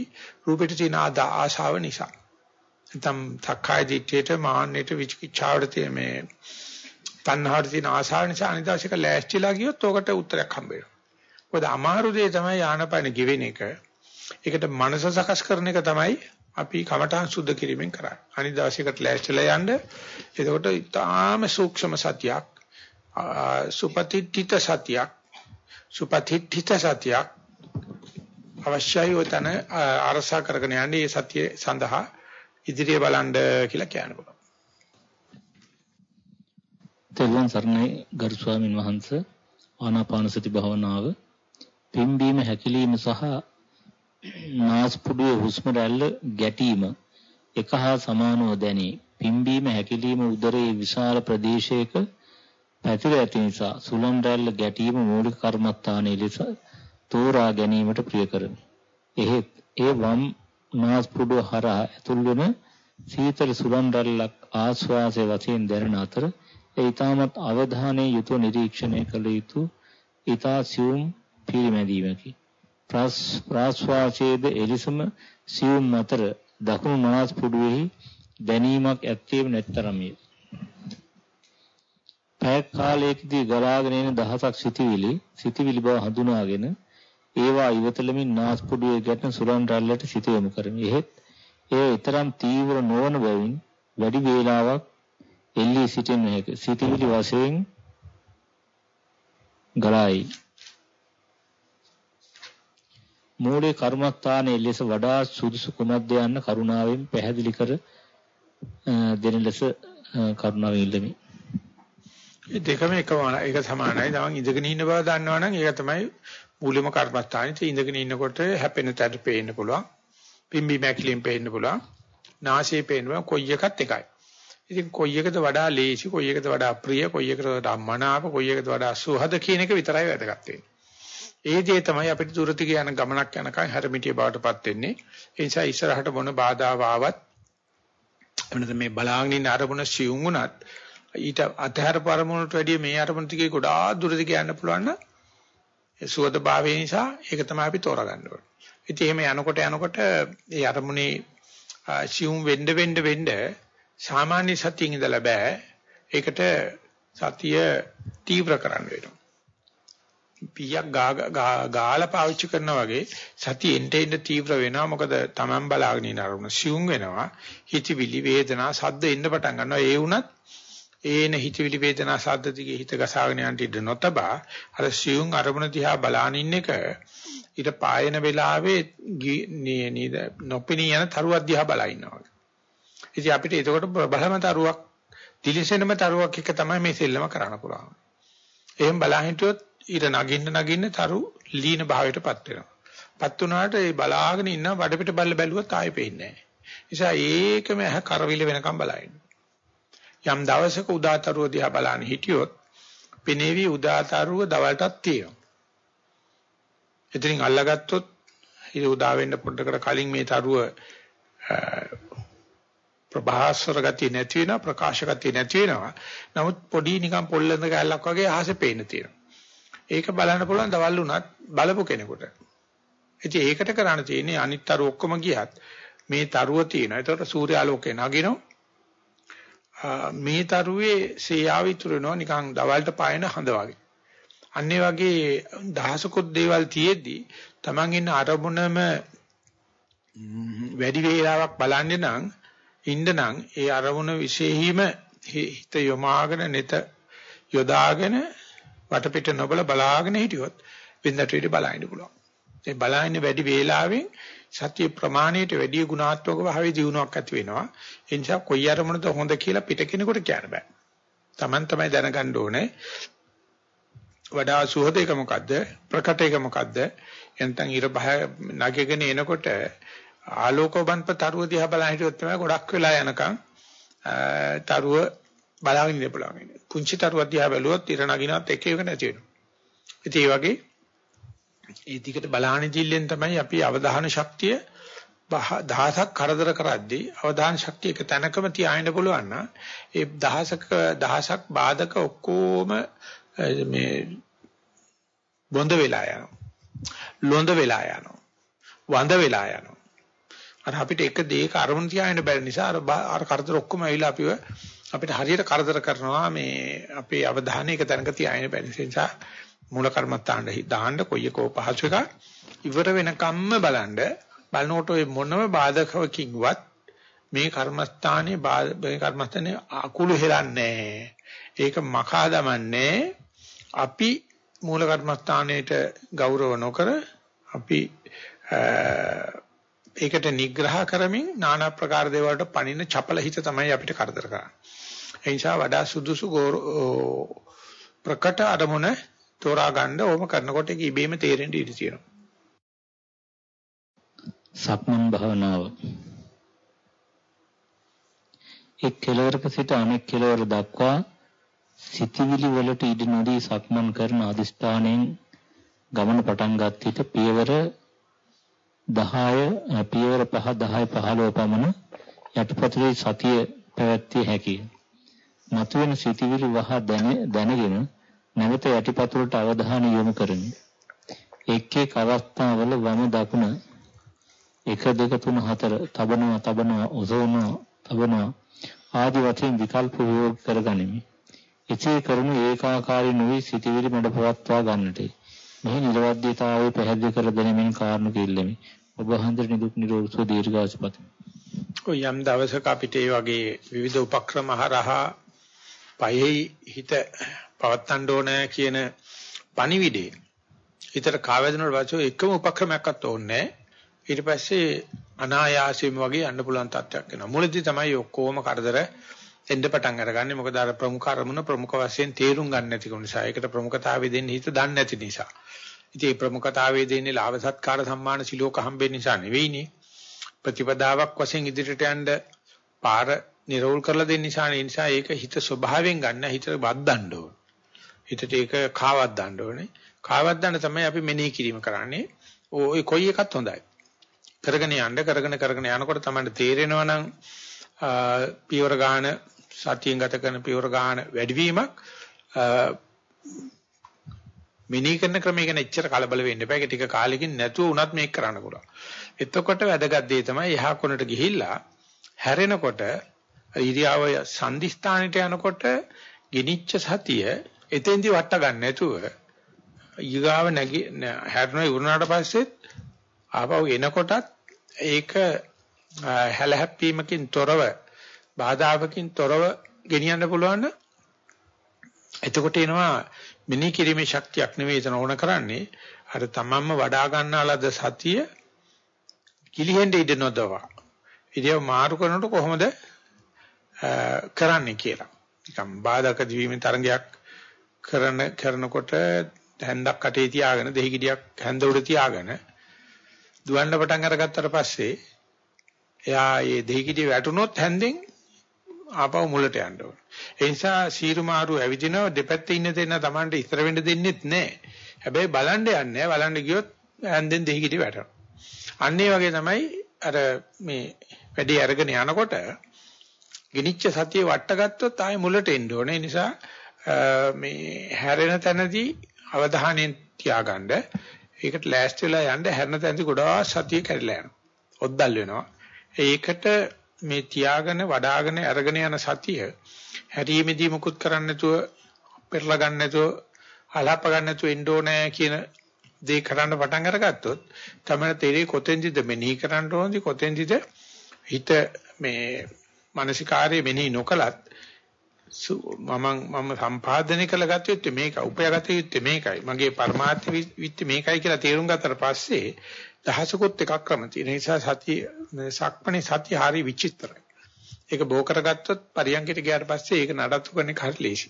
රූපෙට තියෙන ආශාව නිසා නැත්නම් සක්කාය දිට්ඨියට මාන්නයට විචිකිච්ඡාවට තියෙන මේ තණ්හාවට තියෙන ආශාව නිසා අනිදාසික ලෑස්තිලා ගියොත් ඔකට උත්තරයක් හම්බ වෙනවා. මොකද අමාරු දේ තමයි ආනපන ගෙවෙන එක. ඒකට මනස සකස් කරන එක තමයි අපි කමඨාන් සුද්ධ කිරීමෙන් කරන්නේ. අනිදාසිකට ලෑස්තිලා යන්න. එතකොට ඊටාම සූක්ෂම සතියක් සුපතිත්ථිත සතියක් සුපතිත්ථිත සතියක් අවශ්‍යයි උතන අරසා කරගෙන යන්නේ මේ සතිය සඳහා ඉදිරිය බලන්න කියලා කියන්න පුළුවන්. තෙරුවන් සරණයි ගරු ස්වාමින් වහන්සේ ආනාපාන සති භාවනාව පිම්බීම හැකිලිම සහ නාස්පුඩුවේ හුස්ම රැල්ල ගැටීම එක හා සමානව දැනේ. පිම්බීම හැකිලිම උදරයේ විශාල ප්‍රදේශයක පැතිර ඇති නිසා සුලම් රැල්ල ගැටීම මූලික කර්මස්ථානයේ ලෙස තෝරා ගැනීමට ප්‍රිය කරමි. එහෙත් ඒ වම් නාස්පුඩුව හරහා ඇතුල් වෙන සීතල සුලම් රැල්ලක් ආශ්වාසයේ වශයෙන් දැනෙන අතර ඒ ඊටමත් අවධානයේ යුතුව නිරීක්ෂණය කළ යුතු ඊතා සියුම් පිළිමැදීමකි. ප්‍රාශ්වාසයේද එලිසම සියුම් අතර දකුණු නාස්පුඩුවේ දැනීමක් ඇත්තේම නැත්තරම්ය. පැය කාලයකදී ගලාගෙන එන දහසක් සිටිවිලි සිටිවිලි බව හඳුනාගෙන ඒවා ඉවතලමින් නාස්පුඩුවේ ගැටෙන සුරන් රැල්ලට සිත යොමු කරමි. එහෙත් එය ඊතරම් තීව්‍ර නොවන බැවින් වැඩි වේලාවක් එල්ලී සිටින්න හැක. සිටිවිලි වශයෙන් ගලයි. මූලික කර්මස්ථානයේ ලෙස වඩා සුදුසු කුමක්ද යන්න කරුණාවෙන් පැහැදිලි කර දෙන ලෙස කරුණාවෙන් ඉල්ලමි. ඒ දෙකම එකම එක සමානයි. තමන් ඉඳගෙන ඉන්න බව දන්නවනම් ඒක තමයි මූලිකම කර්මස්ථානේ ඉඳගෙන ඉන්නකොට හැපෙන තැන පේන්න පුළුවන්. පිම්බි මැකිලින් පේන්න පුළුවන්. නාසයේ පේන්න පුළුවන් කොයි එකත් එකයි. ඉතින් කොයි එකද වඩා ලේසි, කොයි එකද වඩා ප්‍රිය, කොයි එකද වඩා මනාප, කොයි එකද වඩා සුහද කියන එක විතරයි වැදගත් වෙන්නේ. ඒ දේ තමයි අපිට දුරති යන ගමනක් යනකම් හැරමිටිය බවටපත් වෙන්නේ. ඒ නිසා ඉස්සරහට මොන බාධාව ආවත් එන්නත මේ බලාගෙන ඉන්න අරමුණ සියුම් වුණත් ඊට අතහැර පරමුණට වැඩිය මේ අරමුණ දිගේ ගොඩාක් දුරදි කියන්න පුළුවන් නම් ඒ සුවද භාවය නිසා ඒක තමයි අපි තෝරගන්න ඕනේ. ඉතින් එහෙම යනකොට යනකොට ඒ අරමුණේ සියුම් වෙන්න වෙන්න වෙන්න සාමාන්‍ය සතියින් ඉඳලා බෑ. ඒකට සතිය තීව්‍ර කරන්න වෙනවා. පියක් ගාලා පාවිච්චි කරනවා වගේ සතිය එන්න එන්න තීව්‍ර වෙනවා. මොකද Taman බලාගෙන ඉන්න අරමුණ සියුම් වෙනවා. හිතවිලි වේදනා සද්ද එන්න පටන් ගන්නවා. ඒ වුණත් ඒන හිතවිලි වේදනා සද්ද දිගේ හිත ගසාගෙන යන්න ඉඩ නොතබා අර සියුම් අරමුණ දිහා බලාන ඉන්න එක ඊට පායන වෙලාවේ නේද නොපෙනී යන තරුවක් දිහා බලා ඉන්නවා ඉතින් අපිට එතකොට බලම තරුවක් දිලිසෙනම තරුවක් එක තමයි මේ සෙල්ලම කරන්න පුළුවන්. එහෙම බලා හිටියොත් ඉර නගින්න නගින්න තරු ලීන භාවයටපත් වෙනවා. පත් වුණාට ඒ බලාගෙන ඉන්න වඩපිට බල්ල බැලුවත් ආයෙ පේන්නේ නැහැ. නිසා ඒකම ඇහ කරවිල වෙනකම් බලائیں۔ යම් දවසක උදාතරුව දිහා බලන්න හිටියොත් පිනේවි උදාතරුව දවල්ටත් තියෙනවා. එතනින් අල්ලගත්තොත් ඉත උදා වෙන්න පොඩ්ඩකට කලින් මේ තරුව ප්‍රභාස්වර ගතිය නැති වෙනවා ප්‍රකාශ ගතිය නැති වෙනවා. නමුත් පොඩි නිකන් පොල්ලඳ ගැලක් වගේ අහසේ පේන්න තියෙනවා. ඒක බලන්න පුළුවන් දවල් උනත් බලපු කෙනෙකුට. ඉතින් ඒකට කරන්න තියෙන්නේ අනිත් තරු ඔක්කොම ගියත් මේ තරුව තියෙනවා. ඒතකොට සූර්යාලෝකේ නගිනවා. මේ තරුවේ සේයාව ඉතුරුනවා නිකන් දවල්ට පායන හඳ වගේ. අන්නේ වගේ දහසකුත් දේවල් තියෙද්දි Taman ඉන්න අරමුණම වැඩි වේලාවක් බලන්නේ නම් ඉන්න නම් ඒ අරමුණ විශේෂීම හිත යොමාගෙන neත යොදාගෙන වටපිට නොබල බලාගෙන හිටියොත් වෙනදට විදිහ බලන්න පුළුවන්. ඒ බලහින්න වැඩි වේලාවෙන් සත්‍ය ප්‍රමාණයට වැඩි ගුණාත්මක භාවයේ දිනුවක් ඇති වෙනවා. ඒ නිසා කොයි අරමුණද හොඳ කියලා පිට කෙනෙකුට කියන්න බෑ. Taman තමයි දැනගන්න ඕනේ. වඩා සුහද එක මොකද්ද? ප්‍රකට එක මොකද්ද? එතෙන් ඉර බහ නගගෙන එනකොට ආලෝකවන්ත තරුව දිහා බලන හිටියොත් තමයි ගොඩක් වෙලා යනකම් තරුව බලාගෙන ඉන්න පුළුවන්. පුංචි තරුවක් දිහා බැලුවොත් ඉර නගිනවත් එක එක නැති වෙනවා. ඉතින් ඒ වගේ ඒ දිගට බලාන ජීල්ලෙන් තමයි අපි අවධාන ශක්තිය දහසක් කරදර කරද්දී අවධාන ශක්තිය එක තැනකම තියාගෙන පුළුවන් නම් ඒ දහසක දහසක් බාධක ඔක්කොම මේ බොඳ වෙලා යනවා. ලොඳ වෙලා යනවා. වඳ වෙලා යනවා. අර අපිට එක දෙයක අරමුණ තියාගෙන බැරි නිසා අර අර කරදර ඔක්කොම ඇවිල්ලා අපිව අපිට හරියට කරදර කරනවා මේ අපේ අවධානය එක තැනක තියාගෙන බැරි නිසා මූල කර්මත්තාන්න දාන්න කොයි එකෝ පහසු එක ඉවර වෙනකම්ම බලන්න බලනකොට ඔය මොනම බාධකවකින්වත් මේ කර්මස්ථානේ මේ කර්මස්ථානේ අකුළු හෙලන්නේ ඒක මකා දමන්නේ අපි මූල කර්මස්ථානයේට ගෞරව නොකර අපි ඒකට නිග්‍රහ කරමින් নানা ප්‍රකාර දේවල්ට පණින චපල හිත තමයි අපිට කරදර කරන්නේ. ඒ නිසා වඩා සුදුසු ප්‍රකට අරමුණ තෝරා ගන්න ඕම කරනකොට ඒක ඉබේම තේරෙන්න ඉඩ තියෙනවා. සක්මන් භාවනාව එක් කෙලවරක සිට අනෙක් කෙලවර දක්වා සිතිවිලි වලට ඉඩ නොදී සක්මන් කරන අදිස්ථානයෙන් ගමන පටන් ගත් විට පියවර 10 පියවර 5 10 15 පමණ යටිපතුලේ සතිය පැවැත්විය හැකිය. මතුවෙන සිතිවිලි වහ දැනගෙන නැවත යටිපතුලට අවධානය යොමු කරමි. එක් එක් අවස්ථාවල වම දකුණ 1 2 3 4 තබනවා තබනවා ඔසවනවා තබනවා ආදි වශයෙන් විකල්ප ප්‍රයෝග කරගනිමි. එසේ කරනු ඒකාකාරී නොවි සිටිවිලි මඩ පවත්වා ගන්නට. මෙහි නිර්වද්‍යතාවය පැහැදිලි කර දෙනමින් කාරණු කිල්ලෙමි. ඔබ හන්දර නිදුක් නිරෝගී සුව දීර්ඝායුෂ පතමි. ඔය යම් දවසක අපිට මේ වගේ විවිධ උපක්‍රම හරහා පයෙහි හිත පවත්තන්න ඕන කියන පණිවිඩේ හිතට කාවැදෙනවට පස්සේ එකම උපක්‍රමයක්වත් ඕනේ ඊට පස්සේ අනායාසයෙන්ම වගේ යන්න පුළුවන් තත්ත්වයක් වෙනවා. මුලදී තමයි ඔක්කොම කරදර එන්න පටන් අරගන්නේ. මොකද අර ප්‍රමුඛ අරමුණ ප්‍රමුඛ වශයෙන් තේරුම් ගන්න නැතිකම නිසා. ඒකට ප්‍රමුඛතාවය දෙන්න හිත දන්නේ නැති නිසා. ඉතින් මේ ප්‍රමුඛතාවය දෙන්නේ ලාභ සත්කාර සම්මාන සිලෝක හම්බෙන්න නිසා නෙවෙයිනේ. ප්‍රතිපදාවක් වශයෙන් ඉදිරියට යන්න පාර නිරෝල් කරලා දෙන්න නිසා ඒ නිසා ඒක හිත ස්වභාවයෙන් ගන්න හිතට වද්දන්න ඕන. හිතට ඒක කාවත් දාන්න ඕනේ. කාවත් දාන්න තමයි අපි මෙනෙහි කිරීම කරන්නේ. ওই කොයි එකත් හොඳයි. කරගෙන යන්න කරගෙන කරගෙන යනකොට තමයි තේරෙනවා නම් පියවර ගන්න සතියෙන් ගත කරන පියවර ගන්න වැඩිවීමක් මිනී කරන ක්‍රමය ගැන එච්චර කලබල වෙන්න එපා. ඒක ටික කාලෙකින් නැතුව වුණත් මේක කරන්න පුළුවන්. එතකොට වැදගත් දේ තමයි එහා කොනට ගිහිල්ලා හැරෙනකොට ඉරියාව සංදිස්ථානෙට යනකොට ගිනිච්ච සතිය එතෙන්දි වට ගන්න නැතුව ඊගාව නැගි හැරෙනවා ඉවරනාට පස්සෙත් ආපහු එනකොටත් ඒක හැලහැප්පීමකින් තොරව බාධාවකින් තොරව ගෙනියන්න පුළුවන් එතකොට එනවා මිනී කිරීමේ ශක්තියක් නෙවෙයි එතන ඕන කරන්නේ අර තමන්ම වඩා ගන්නාලද සතිය කිලිහෙන්න ඉඩ නොදවා. ඉතින් මාරු කරනකොට කොහොමද කරන්නේ කියලා. නිකම් බාධක දිවීමේ තරංගයක් කරන කරනකොට හැන්දක් කටේ තියාගෙන දෙහි ගෙඩියක් හැන්ද උඩ තියාගෙන දුවන්න පටන් අරගත්තට පස්සේ එයා මේ දෙහි ගෙඩිය වැටුනොත් හැන්දෙන් ආපහු මුලට යන්න ඕන. ඒ නිසා සීරු මාරු ඇවිදිනව දෙපැත්තේ ඉන්න දෙන්න Tamanට ඉස්සර වෙන්න දෙන්නෙත් නැහැ. හැබැයි බලන්න යන්නේ බලන්න ගියොත් හැන්දෙන් දෙහි ගෙඩිය වැටෙනවා. අන්න ඒ වගේ තමයි අර මේ වැඩි අරගෙන යනකොට ගිනිච්ච සතිය වට්ටගත්තොත් ආයෙ මුලට එන්න ඕනේ. ඒ නිසා මේ හැරෙන තැනදී අවධානයෙන් තියාගන්න. ඒකට ලෑස්ති වෙලා යන්න හැරෙන තැනදී ගොඩාක් සතිය කැඩලා යනවා. ඔද්දල් වෙනවා. ඒකට මේ තියාගෙන වඩාගෙන අරගෙන යන සතිය හැරීමේදී මුකුත් කරන්න නැතුව පෙරලා ගන්න නැතුව අලහප ගන්න නැතුව එන්න ඕනේ කියන දේ කරන්න පටන් අරගත්තොත් තමයි තේරෙයි කොතෙන්දිද මෙනෙහි කරන්න ඕනද කොතෙන්දිද හිත මේ මානසිකාර්යය මෙනෙහි නොකලත් මම මම සම්පාදනය කළගත යුත්තේ මේකයි උපයාගත යුත්තේ මේකයි. මගේ පරමාර්ථ විත්ති මේකයි කියලා තේරුම් ගත්තට පස්සේ දහසකුත් එකක් ක්‍රම තියෙන නිසා සතිය සක්මණේ සතිය හරි විචිත්‍රයි. ඒක බෝ කරගත්තොත් පරියන්කිට ගියාට පස්සේ ඒක නඩත්තු කරන්න හරි ලේසි.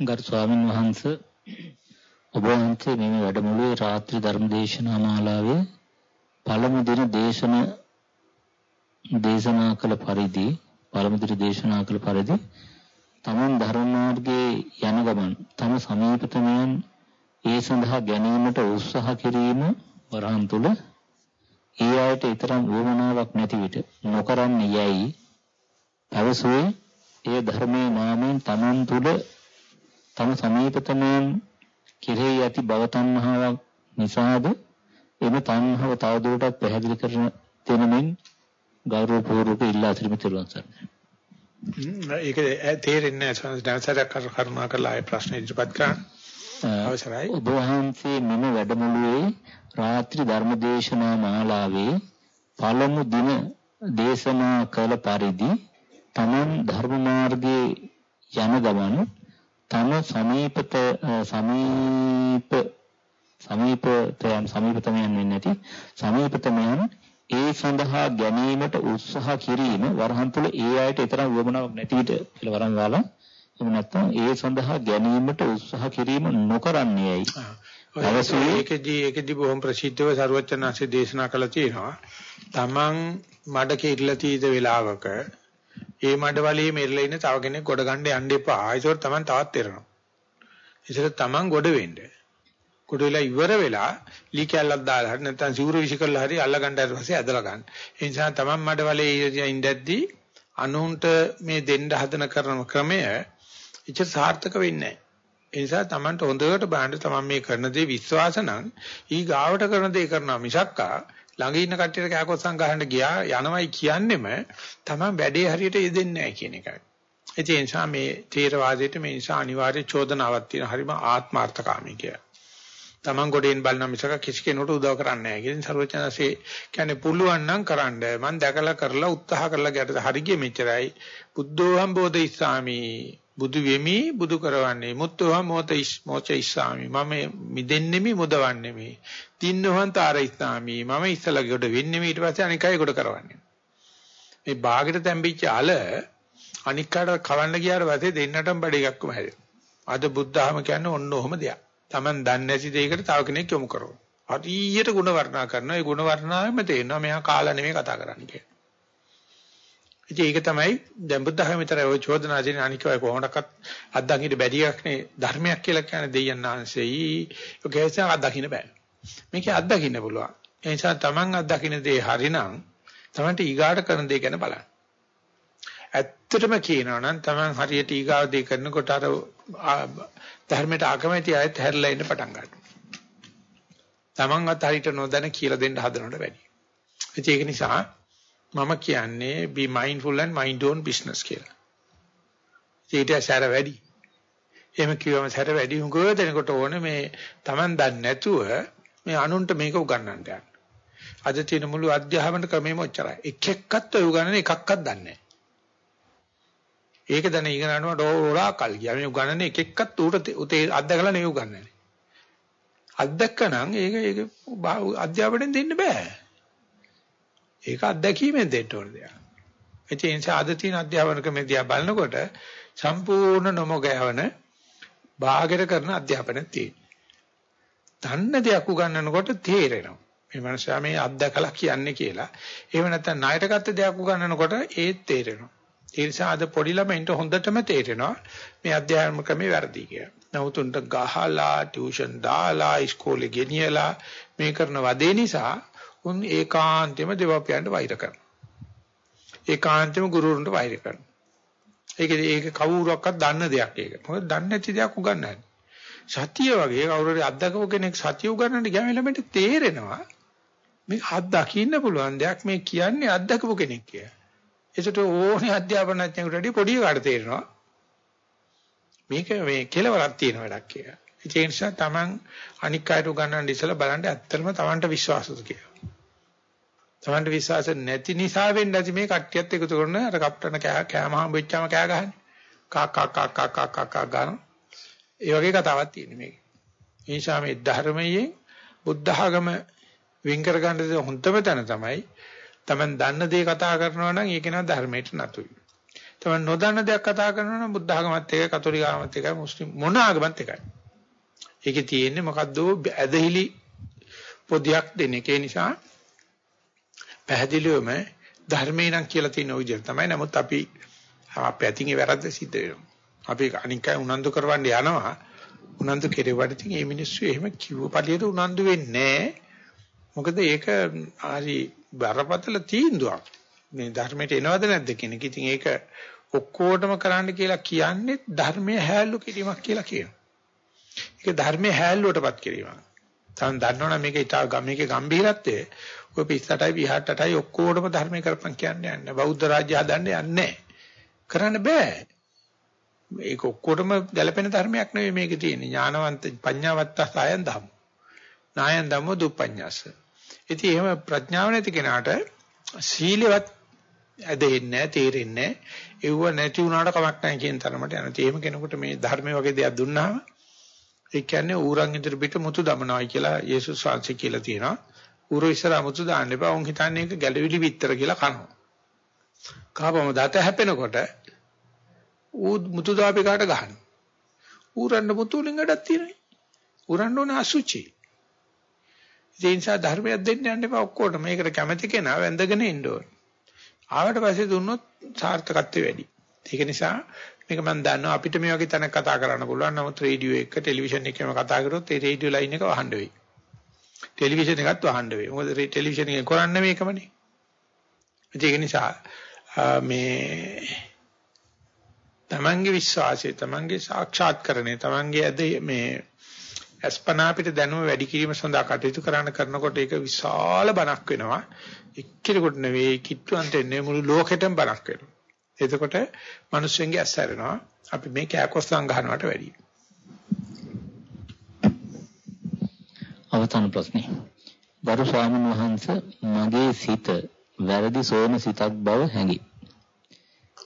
ගරු ස්වාමින් වහන්සේ ඔබ වහන්සේ මේ වැඩමුළුවේ රාත්‍රී ධර්ම දේශනා මාලාවේ පළමු දින දේශන දේශනා කළ පරිදි පළමුදිරි දේශනා කළ පරිදි තමන් ධර්ම මාර්ගයේ යන ගමන් තම සමීපතමයන් ඒ සඳහා ගැනීමට උත්සාහ කිරීම වරහන් තුල ඒ අයට ඊතරම් වුවමනාවක් නැති විට නොකරන්න යයි අවසෝයි ඒ ධර්මයේ නාමයෙන් තමන් තුල තම සමීපතමයන් කෙරෙහි ඇති භව තණ්හාවක් නිසාද? එම තණ්හාව තවදුරටත් පැහැදිලි කරන දෙනමින් ගෞරවපූර්වක ඉල්ලා සිටිමි තුරුවන් සරණයි. ඒක තේරෙන්නේ නැහැ දැනසරක් කරුණා කරලා ආයේ ප්‍රශ්න ඉදිරිපත් කරන්න. අවසරයි. ඔබ වහන්සේ මෙම වැඩමුළුවේ රාත්‍රී ධර්මදේශනා මාලාවේ පළමු දින දේශනා කළ පරිදි තමන් ධර්ම මාර්ගයේ යන ගමන තම සමීපත සමීප සමීපතයන් සමීපතමයන් වෙන්නේ නැති සමීපතමයන් ඒ සඳහා ගැනීමට උත්සාහ කිරීම වරහන් තුල ඒ අයට තරම් වමනාවක් නැති විට කියලා වරන් වාලා එහෙම නැත්නම් ඒ සඳහා ගැනීමට උත්සාහ කිරීම නොකරන්නේයි. අවසෝයි ඒකදී ඒකදී බොහොම ප්‍රසිද්ධව සරුවචනාංශය දේශනා කළා තියෙනවා. Taman මඩ කෙඉරලා තීද වෙලාවක ඒ මඩ වලේ මෙරලා ඉන්න තව කෙනෙක් ගොඩ ගන්න යන්න එපා. ආයෙත් Taman තවත් එරනවා. ඉතින් Taman ගොඩ වෙන්නේ කොට වෙලා ඉවර වෙලා ලී කැල්ලක් දාලා හරි නැත්නම් සිවුරු විසි කරලා හරි අල්ල ගන්න ඊට පස්සේ ඇදලා ගන්න. ඒ නිසා තමන් මඩ වලේ ඉඳද්දී අනුන්ට මේ දෙන්න හදන කරන ක්‍රමය ඉච්ච සාර්ථක වෙන්නේ නැහැ. ඒ නිසා තමන්ට හොඳට බලන්න තමන් මේ කරන දේ විශ්වාස නම් ඊ ගාවට කරන දේ කරනවා මිසක්කා ළඟ ඉන්න කට්ටියට කෑකොස්සන් ගහන්න ගියා යනවයි කියන්නෙම තමන් වැඩේ හරියට යෙදෙන්නේ නැහැ කියන එකයි. ඒ නිසා මේ තේරවාදයට මේ නිසා අනිවාර්ය චෝදනාවක් තියෙන හරිම ආත්මార్థකාමී කියලා. Taman ගොඩෙන් බලන මිසක කිසි කෙනෙකුට උදව් කරන්නේ නැහැ. ඉතින් සර්වඥාසේ කියන්නේ පුළුවන් නම් කරන්න. මම දැකලා කරලා උත්සාහ කරලා ගැට හරිය මෙච්චරයි. බුද්ධෝහම් බෝධ ඉස්සාමි. බුදු වෙමි බුදු කරවන්නේ. මුත්තෝහම් මොත ඉස් මොච ඉස්සාමි. මම මිදෙන්නෙමි මුදවන්නෙමි. තින්නෝහම් තාර ඉස්සාමි. මම ඉස්සලා ගොඩ වෙන්නෙමි ඊට පස්සේ අනිකයි ගොඩ කරවන්නේ. මේ බාගෙට තැම්පිච්ච අල අනික්කට කවන්න ගියාට පස්සේ දෙන්නටම බඩ එකක්ම හැදෙනවා. අද බුද්ධහම කියන්නේ ඔන්න ඔහොම දෙයක්. Taman දන්නේ නැති දෙයකට තව කෙනෙක් යොමු කරනවා. හරියට ಗುಣ වර්ණනා කරනවා. ඒ ಗುಣ වර්ණනාවෙම තේරෙනවා මෙයා කාලා නෙමෙයි කතා කරන්නේ කියලා. ඉතින් ඒක තමයි දැන් බුද්ධ ධර්ම විතරයි ඔය චෝදනා දෙන අනික ඔය කොහොමඩක්වත් අත්දකින්න බැරි එකක් නේ ධර්මයක් කියලා කියන්නේ දෙයයන් ආංශෙයි. ඒක ඇයිසක් අත්දකින්න බෑ. මේක අත්දකින්න පුළුවන්. ඒ නිසා Taman අත්දකින්න දේ හරිනම් තමන්ට ඊගාට කරන දේ ගැන බලන්න. ඇත්තටම කියනවා නම් තමන් හරියට ඊගාව දේ කරනකොට අර ධර්මයට අකමැති අයත් හැරිලා ඉන්න පටන් ගන්නවා. තමන්වත් හරියට නොදැන කියලා දෙන්න හදනවට වැඩි. ඒක නිසා මම කියන්නේ be mindful and mind own business කියලා. ඊට සැර වැඩි. එහෙම කිව්වම සැර වැඩි හුඟව දෙනකොට ඕනේ මේ Taman දන්නේ නැතුව මේ අනුන්ට මේක උගන්වන්න යන්න. අද තියෙන මුළු අධ්‍යාපන ක්‍රමෙම ඔච්චරයි. එක එක්කත් ඔය උගන්වන එකක්වත් දන්නේ නැහැ. ඒක දැන ඉගෙනනකොට ඕලා කල් ගියා. මේ උගන්වන එක එක්කත් ඌට උතේ අත්දකලා නෙවෙයි උගන්වන්නේ. අත්දැකනනම් ඒක ඒක අධ්‍යාපනයෙන් දෙන්න බෑ. ඒක අත්දැකීමෙන් දෙන්න ඕන දෙයක්. ඒ නිසා අද තියෙන අධ්‍යාපන ක්‍රමෙ දිහා බලනකොට සම්පූර්ණ නොමගයවන බාගෙට කරන අධ්‍යාපනයක් තියෙනවා. දන්න දෙයක් උගන්වනකොට තේරෙනවා. මේ මනුස්සයා මේ අත්දකලා කියන්නේ කියලා. එහෙම නැත්නම් ණයට ගත්ත දෙයක් උගන්වනකොට ඒත් තේරෙනවා. ඒ නිසා අද පොඩි ළමයින්ට හොඳටම තේරෙනවා මේ අධ්‍යාපන ක්‍රමේ වැරදි කියලා. නමුතුන්ට ගහලා ටියුෂන් දාලා ඉස්කෝලේ ගෙනියලා මේ කරන වදේ නිසා උන් ඒකාන්තෙම දෙවපියන්ට වෛර කරනවා. ඒකාන්තෙම ගුරුවරුන්ට වෛර කරනවා. ඒක ඒක කවුරුවක්වත් දන්න දෙයක් ඒක. මොකද දන්නේ නැති දෙයක් උගන්වන්නේ. සතිය වගේ කවුරු හරි අත්දකපු කෙනෙක් සතිය උගන්වන්න ගියාම ළමයට තේරෙනවා මේක අත් දකින්න පුළුවන් දෙයක් මේ කියන්නේ අත්දකපු කෙනෙක් කියලා. ඒකට ඕනේ අධ්‍යාපනඥයෙකුට වැඩි පොඩි කාට තේරෙනවා. මේක මේ කෙලවරක් තියෙන වැඩක් කියලා. ඒ නිසා Taman අනික් අයට උගන්වන්න ඉස්සලා බලන්න ඇත්තටම Tamanට විශ්වාසද කියලා. Tamanට විශ්වාස නැති නිසා වෙන්නේ නැති මේ කට්ටියත් එකතු කරන අර කප්ටන කෑ කෑම හම්බෙච්චාම කෑ ගහන්නේ. කා කා කා කා කා කා කා ගන්න. ඒ වගේ කතාවක් තියෙන මේක. ඒ නිසා මේ ධර්මයේ බුද්ධ ආගම වින් කර ගන්න හොඳම තැන තමයි Taman දන්න දේ කතා කරනවා නම් ඒක නා ධර්මයට නතුයි. Taman නොදන්න දෙයක් කතා කරනවා නම් බුද්ධ ආගමත් එකයි කතෝලික ආගමත් එකයි මුස්ලිම් මොන ආගමත් එකයි. ඒකේ තියෙන්නේ මොකද්ද ඇදහිලි පොදියක් දෙන එක නිසා පැහැදිලිවම ධර්මේ නම් කියලා තියෙන ওই විදිහට තමයි. නමුත් අපි අපේ අතින්ගේ වැරද්ද සිද්ධ වෙනවා. අපි අනික් අය උනන්දු කරවන්න යනවා. උනන්දු කෙරෙවට ඉතින් මේ මිනිස්සු එහෙම කිව්ව පළියට උනන්දු වෙන්නේ මොකද ඒක හරි බරපතල තීන්දුවක්. මේ ධර්මයට එනවද නැද්ද කියන එක. ඉතින් ඒක ඔක්කොටම කරන්න කියලා කියන්නේ ධර්මයේ හැල්ලු කිරීමක් කියලා කියනවා. ඒක ධර්මයේ හැල්ලුවටපත් කිරීමක්. තවන් දන්නවනම් මේක ඊට මේකේ ගැඹීරත්වය ඔය 28යි 28යි ඔක්කොටම ධර්මයේ කරපන් කියන්නේ නැහැ. බෞද්ධ රාජ්‍ය හදන්න යන්නේ කරන්න බෑ. මේක ඔක්කොටම ගැළපෙන ධර්මයක් නෙවෙයි මේකේ තියෙන්නේ. ඥානවන්ත පඤ්ඤාවත්ත සායන් ධම්ම. නායන් ධම්ම දුප්පඤ්ඤාස. ඉතින් එහෙම ප්‍රඥාව නැති කෙනාට සීලවත් ඇදෙන්නේ නැහැ, තේරෙන්නේ නැහැ. ඒව නැති වුණාට කමක් නැහැ කියන තරමට යනවා. ඒ එහෙම කෙනෙකුට මේ ධර්මයේ වගේ දෙයක් දුන්නාම ඒ කියන්නේ ඌරන් ඉදිරි පිට මුතු දමනවායි කියලා යේසුස් වහන්සේ කියලා තියෙනවා. ඌරු ඉස්සර අමුතු දාන්න එපා. උන් හිතන්නේ ඒක ගැලවිලි විතර කියලා කනවා. කහපම දත හැපෙනකොට ඌ මුතු දාපේකට ගහනවා. ඌරන්න මුතු වලින් වැඩක් තියෙනවා. ඌරන්න ඕන අසුචි. ඒ නිසා ධර්මයක් දෙන්න යන්න එපා ඔක්කොට. මේකට කැමැති කෙනා වැඳගෙන ඉන්න ඕන. ආවට පස්සේ දුන්නොත් සාර්ථකත්වය වැඩි. ඒක නිසා මේක මම දන්නවා අපිට මේ වගේ තැනක කතා කරන්න පුළුවන්. නමුත් රේඩියෝ එක ටෙලිවිෂන් එකේම කතා කරොත් ඒ රේඩියෝ ලයින් එක වහන්න වෙයි. ටෙලිවිෂන් එකත් වහන්න වෙයි. මොකද ටෙලිවිෂන් එකෙන් කරන්නේ මේකමනේ. ඒක නිසා මේ තමන්ගේ විශ්වාසය, තමන්ගේ සාක්ෂාත්කරණය, තමන්ගේ ඇද මේ අස්පනා පිට දැනුම වැඩි කිරීම සඳහා කටයුතු කරන කරනකොට ඒක විශාල බණක් වෙනවා. එක්කෙනෙකුට නෙවෙයි කිට්ටුවන්ට එන්නේ මුළු ලෝකෙටම බණක් වෙනවා. එතකොට මිනිස්සුන්ගේ ඇස් හැරෙනවා. අපි මේ කෑකොස්සන් ගන්නවට වැඩියි. අවසාන ප්‍රශ්නේ. ගරු ස්වාමීන් වහන්ස මගේ සිත වැරදි සෝම සිතක් බව හැඟි.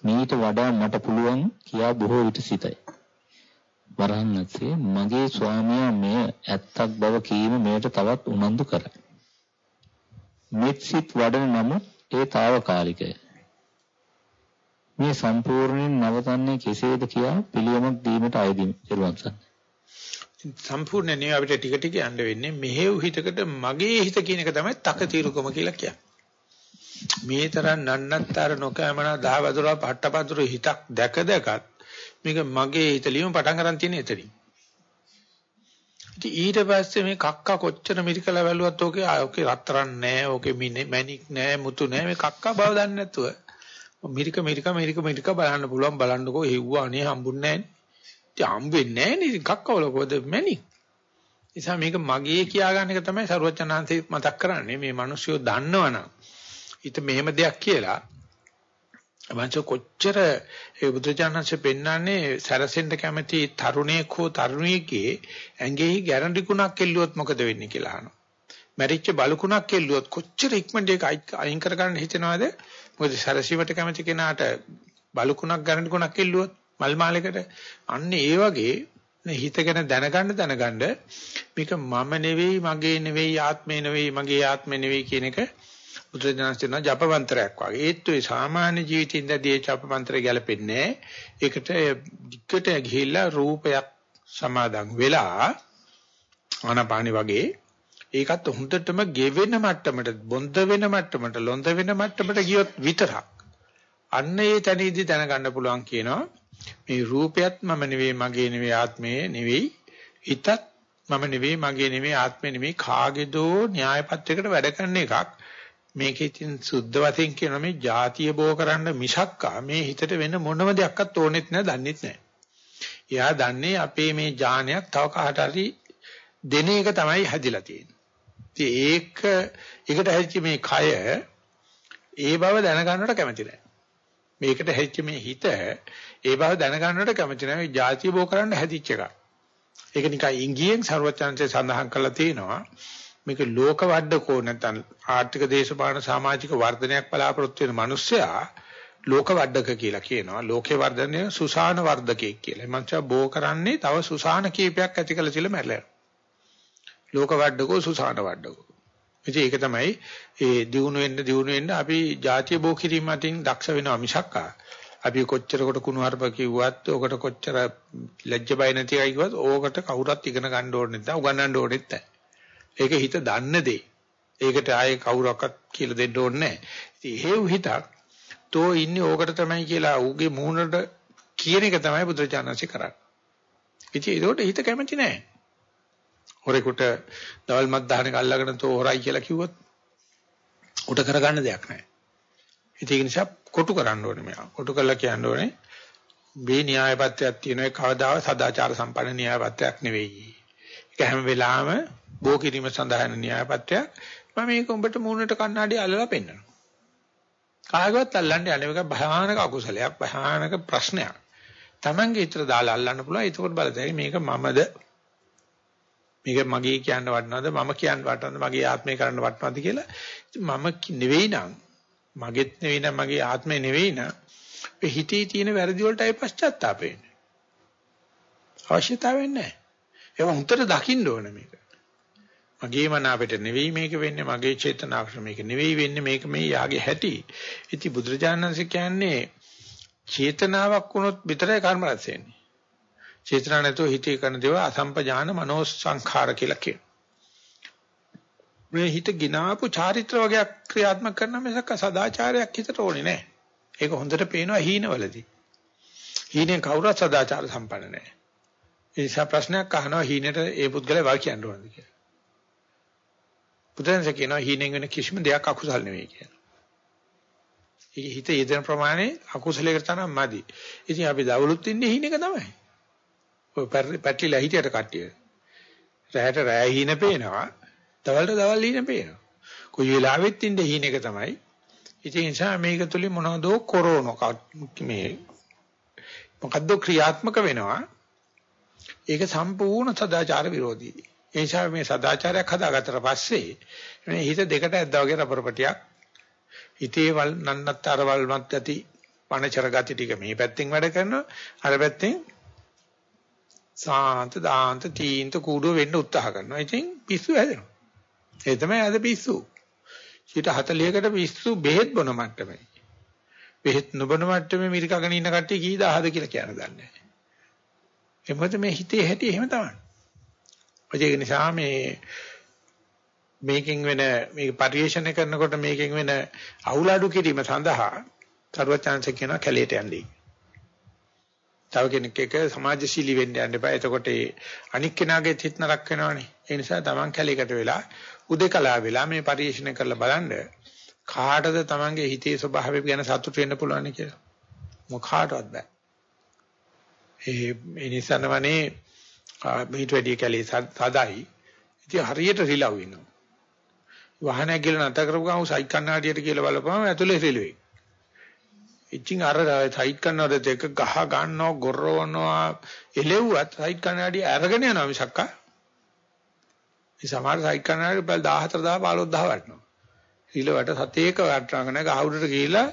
මීට වඩා මට පුළුවන් කියා බොහෝ විට සිතයි. වරහන්සේ මගේ ස්වාමියා මෙය ඇත්තක් බව කීම මෙයට තවත් උනන්දු කරයි. මෙත් සිත් වඩන නමුත් ඒ తాවකාලිකය. මේ සම්පූර්ණයෙන් නවතන්නේ කෙසේද කියා පිළියමක් දීමට අයදිමි. ඊළඟට සම්පූර්ණ නෙවෙයි අපිට ටික ටික යන්න වෙන්නේ මෙහෙව් හිතකට මගේ හිත කියන එක තමයි තකතිරුකම කියලා කියන්නේ. මේ තරම් නන්නත්තර නොකෑමන දහවදුරා පට්ටපදුර හිතක් දැක දැකත් මේක මගේ හිතලියම පටන් ගන්න තියෙන එතනින්. ඉතින් ඊට පස්සේ මේ කක්ක කොච්චර මිරිකලා බැලුවත් ඕකේ ඕකේ රත්තරන් නැහැ, ඕකේ මැණික් නැහැ, මුතු නැහැ. මේ කක්ක බව දන්නේ නැතුව මිරික මිරික මිරික මිරික බලන්න පුළුවන් බලන්නකෝ හෙව්වා අනේ හම්බුන්නේ නැහැ. ඉතින් හම්බෙන්නේ නැහැ නේ කක්කවල කොහොද මැණික්. නිසා මේක මගේ කියා ගන්න එක තමයි සරුවචනාංශේ මතක් කරන්නේ. මේ මිනිස්සුયો දන්නවනම් ඊට මෙහෙම දෙයක් කියලා වංශ කොච්චර ඒ බුදුචානන්සේ පෙන්වන්නේ සැරසෙන්න කැමති තරුණයෙක් හෝ තරුණියකේ ඇඟෙහි ගැරන්ටි කුණක් එල්ලුවොත් මොකද වෙන්නේ කියලා අහනවා. මැරිච්ච බලුකුණක් එල්ලුවොත් කොච්චර ඉක්මනට ඒක අයින් කරගන්න හිතනවද? මොකද සැරසීමට කැමති කෙනාට බලුකුණක් ගැරන්ටි කුණක් එල්ලුවොත් මල් මාලයකට අන්න ඒ වගේ හිත ගැන දැනගන්න දැනගන්න මේක මම නෙවෙයි මගේ නෙවෙයි ආත්මේ නෙවෙයි මගේ ආත්මේ නෙවෙයි කියන එක බුදුදහමෙන් ජපමන්ත්‍රයක් වගේ. ඒත් ඔය සාමාන්‍ය ජීවිතින්දදී ජපමන්ත්‍රය ගැලපෙන්නේ ඒකට දික්කට ගිහිල්ලා රූපයක් සමාදන් වෙලා ආනාපානි වගේ ඒකත් හොඳටම ගෙවෙන මට්ටමට බොඳ වෙන මට්ටමට ලොඳ වෙන මට්ටමට ගියොත් විතරක්. අන්න ඒ තැනදී දැනගන්න පුළුවන් කියනවා මේ රූපයත් මම නෙවෙයි මගේ නෙවෙයි ආත්මය නෙවෙයි. හිතත් මම නෙවෙයි මගේ නෙවෙයි ආත්මය නෙවෙයි. කාගේදෝ න්‍යායපත්‍යයකට වැඩ කරන එකක්. මේකේ තියෙන සුද්ධ වශයෙන් කියන මේ ಜಾතිය බෝ කරන්න මිසක්කා මේ හිතට වෙන මොනම දෙයක්වත් ඕනෙත් නෑ දන්නෙත් නෑ. එයා දන්නේ අපේ මේ ඥානයක් තව කාට හරි දෙන එක තමයි හැදිලා තියෙන්නේ. ඉතින් ඒක ඒකට හැදිච්ච මේ කය ඒ බව දැනගන්නට කැමති නෑ. මේකට හැදිච්ච මේ හිත ඒ බව දැනගන්නට කැමති නෑ. ಜಾතිය බෝ කරන්න හැදිච්ච එක. ඒක නිකන් ඉංගියෙන් ਸਰවචන්සේ සඳහන් කරලා තියෙනවා. මේක ලෝක වඩකෝ නැත්නම් ආර්ථික දේශපාලන සමාජික වර්ධනයක් බලාපොරොත්තු වෙන මිනිස්සයා ලෝක වඩක කියලා කියනවා. ලෝකේ වර්ධනය සුසාන වර්ධකෙක් කියලා. මංචා බෝ කරන්නේ තව සුසාන කීපයක් ඇති කළ තියලා මැරලා. ලෝක වඩකෝ සුසාන වඩකෝ. ඉතින් ඒක තමයි ඒ දිනු වෙන්න දිනු වෙන්න අපි ಜಾතිය බෝ කිරීම අතින් දක්ෂ වෙනවා මිසක්කා. අපි කොච්චර කොට කුණු හarp කිව්වත් ඕකට කොච්චර ලැජ්ජ බය නැති අය කිව්වත් ඕකට කවුරුත් ඉගෙන ගන්න ඕනේ නැත්නම් උගන්වන්න ඕනෙත් නැහැ. ඒක හිත දන්න දේ. ඒකට ආයේ කවුරක්වත් කියලා දෙන්න ඕනේ නැහැ. ඉතින් හේව් හිතක් තෝ ඉන්නේ ඕකට තමයි කියලා ඌගේ මූණට කියන එක තමයි බුදුරජාණන්සේ කරන්නේ. ඉතින් ඒකට හිත කැමති නැහැ. හොරෙකුට දවල් මත් දහනක අල්ලගෙන තෝ හොරයි කියලා කිව්වොත් උට කරගන්න දෙයක් නැහැ. ඉතින් ඒ නිසා කොටු කරන්න ඕනේ මෙයා. කොටු කරලා කියන්න ඕනේ මේ න්‍යායපත්‍යක් තියෙන එක කවදාවත් සදාචාර සම්පන්න න්‍යායපත්‍යක් නෙවෙයි. ඒක හැම වෙලාවෙම බෝ කිරීම සඳහා න්‍යායපත්‍යක් මම මේක උඹට මූණට කණ්ණාඩි අල්ලලා පෙන්නනවා. කායවත් අල්ලන්නේ අනේ මේක භයානක අකුසලයක් භයානක ප්‍රශ්නයක්. Tamange ඊතර දාලා අල්ලන්න පුළුවන්. ඒකෝට බලතැයි මේක මමද මේක මගේ කියන්න වටනවද මම කියන්න වටනවද මගේ ආත්මය කරන්න වටනවද කියලා මම නෙවෙයි නං මගෙත් නෙවෙයි නම් මගේ ආත්මය නෙවෙයි නම් මේ හිතේ තියෙන වැරදි වලටයි පශ්චාත්තාප වෙන්නේ. අවශ්‍යතාවයක් නැහැ. ඒක හුත්තට දකින්න ඕන මේක. මගේ මන අපිට නෙවෙයි මේක වෙන්නේ මගේ චේතනාවකට මේක නෙවෙයි වෙන්නේ මේක මේ යාගේ හැටි. ඉතින් බුදුරජාණන්සේ කියන්නේ චේතනාවක් වුණොත් විතරයි කර්ම රැස් වෙන්නේ. චේතනා නැතුව හිතේ කරන දේව අසම්පජාන මනෝ සංඛාර කියලා කියනවා. මේ හිත ගినాපු චාරිත්‍ර වගේක් ක්‍රියාත්මක කරන මිසක සදාචාරයක් හිතට ඕනේ නැහැ. ඒක හොඳට පේනවා හීනවලදී. හීනෙන් කවුරුත් සදාචාර සම්පන්න නැහැ. ඒ නිසා ප්‍රශ්නයක් අහනවා හීනෙට ඒ පුද්ගලයා වා කියන්න ඕනද කියලා. බුදුන්සේ කියනවා හීනෙන් වෙන කිසිම දෙයක් අකුසල් නෙවෙයි කියලා. ඒක හිත යෙදෙන ප්‍රමාණය අකුසලයකට තරම් මදි. ඉතින් අපි දවලුත් ඉන්නේ හීනෙක තමයි. ඔය පැටලිලා හිටියට කට්ටිය. රැයට රැය හීන පේනවා. දවල්ට දවල් හීන පේනවා. කොයි වෙලාවෙත් ඉන්නේ හීනෙක තමයි. ඉතින් ඒ නිසා මේක තුලින් මොනවදෝ කොරෝනෝ මේ මොකද්ද ක්‍රියාත්මක වෙනවා. ඒක සම්පූර්ණ සදාචාර විරෝධී. ඒ නිසා මේ සදාචාරයක් හදාගත්තට පස්සේ මේ හිත දෙකට ඇද්දා වගේ රබරපටියක් හිතේ වල් නන්නත්තර වල්මත් ඇති පණචර ගති ටික මේ පැත්තෙන් වැඩ කරනවා අර පැත්තෙන් සාන්ත දාන්ත තීන්ත කූඩුව වෙන්න උත්සාහ කරනවා. ඉතින් පිස්සු හැදෙනවා. ඒ තමයි අද පිස්සු. 40කට පිස්සු බෙහෙත් බොන මට්ටමයි. බෙහෙත් නොබන මට්ටමේ මිරිකගෙන ඉන්න කට්ටිය කී දාහද කියලා කියන දන්නේ නැහැ. ඒ මොකද මේ හිතේ හැටි එහෙම තමයි. ඒක නිසා මේ මේකෙන් වෙන මේක පරිේශණය කරනකොට මේකෙන් වෙන අවුල් අඩු කිරීම සඳහා සර්වචාන්ස කියන කැලේට යන්නේ. තව කෙනෙක් එක සමාජශීලී වෙන්න යන්න එපා. එතකොට ඒ අනික් කෙනාගේ හිත නරක වෙනවනේ. ඒ නිසා Taman කැලේකට වෙලා උදේකලා වෙලා මේ පරිශීලනය කරලා බලන්න කාටද Tamanගේ හිතේ ස්වභාවය ගැන සතුටු වෙන්න පුළුවන් කියලා. මොකාටවත් බෑ. ඒ ඒ නිසනවනේ මේට වැඩි කැලේ සදායි. ඉතින් හරියට රිලව් වෙනවා. වාහනයක් ගිහලා නැත කරපු ගමන් සයික් කන්නාඩියට කියලා බලපුවම ඇතුලේ රිලුවේ. ඉතින් අර සයිඩ් කන්නවද දෙක ගහ ගන්නවා ගොරවනවා එලෙව්වත් සයිඩ් කන්නඩිය අරගෙන යනවා මිසක්ක මේ සමහර සයිඩ් කන්නඩිය බල 14 10 15000 වටනවා ඊළවට සතේක වටනගෙන ගහ උඩට ගිහිලා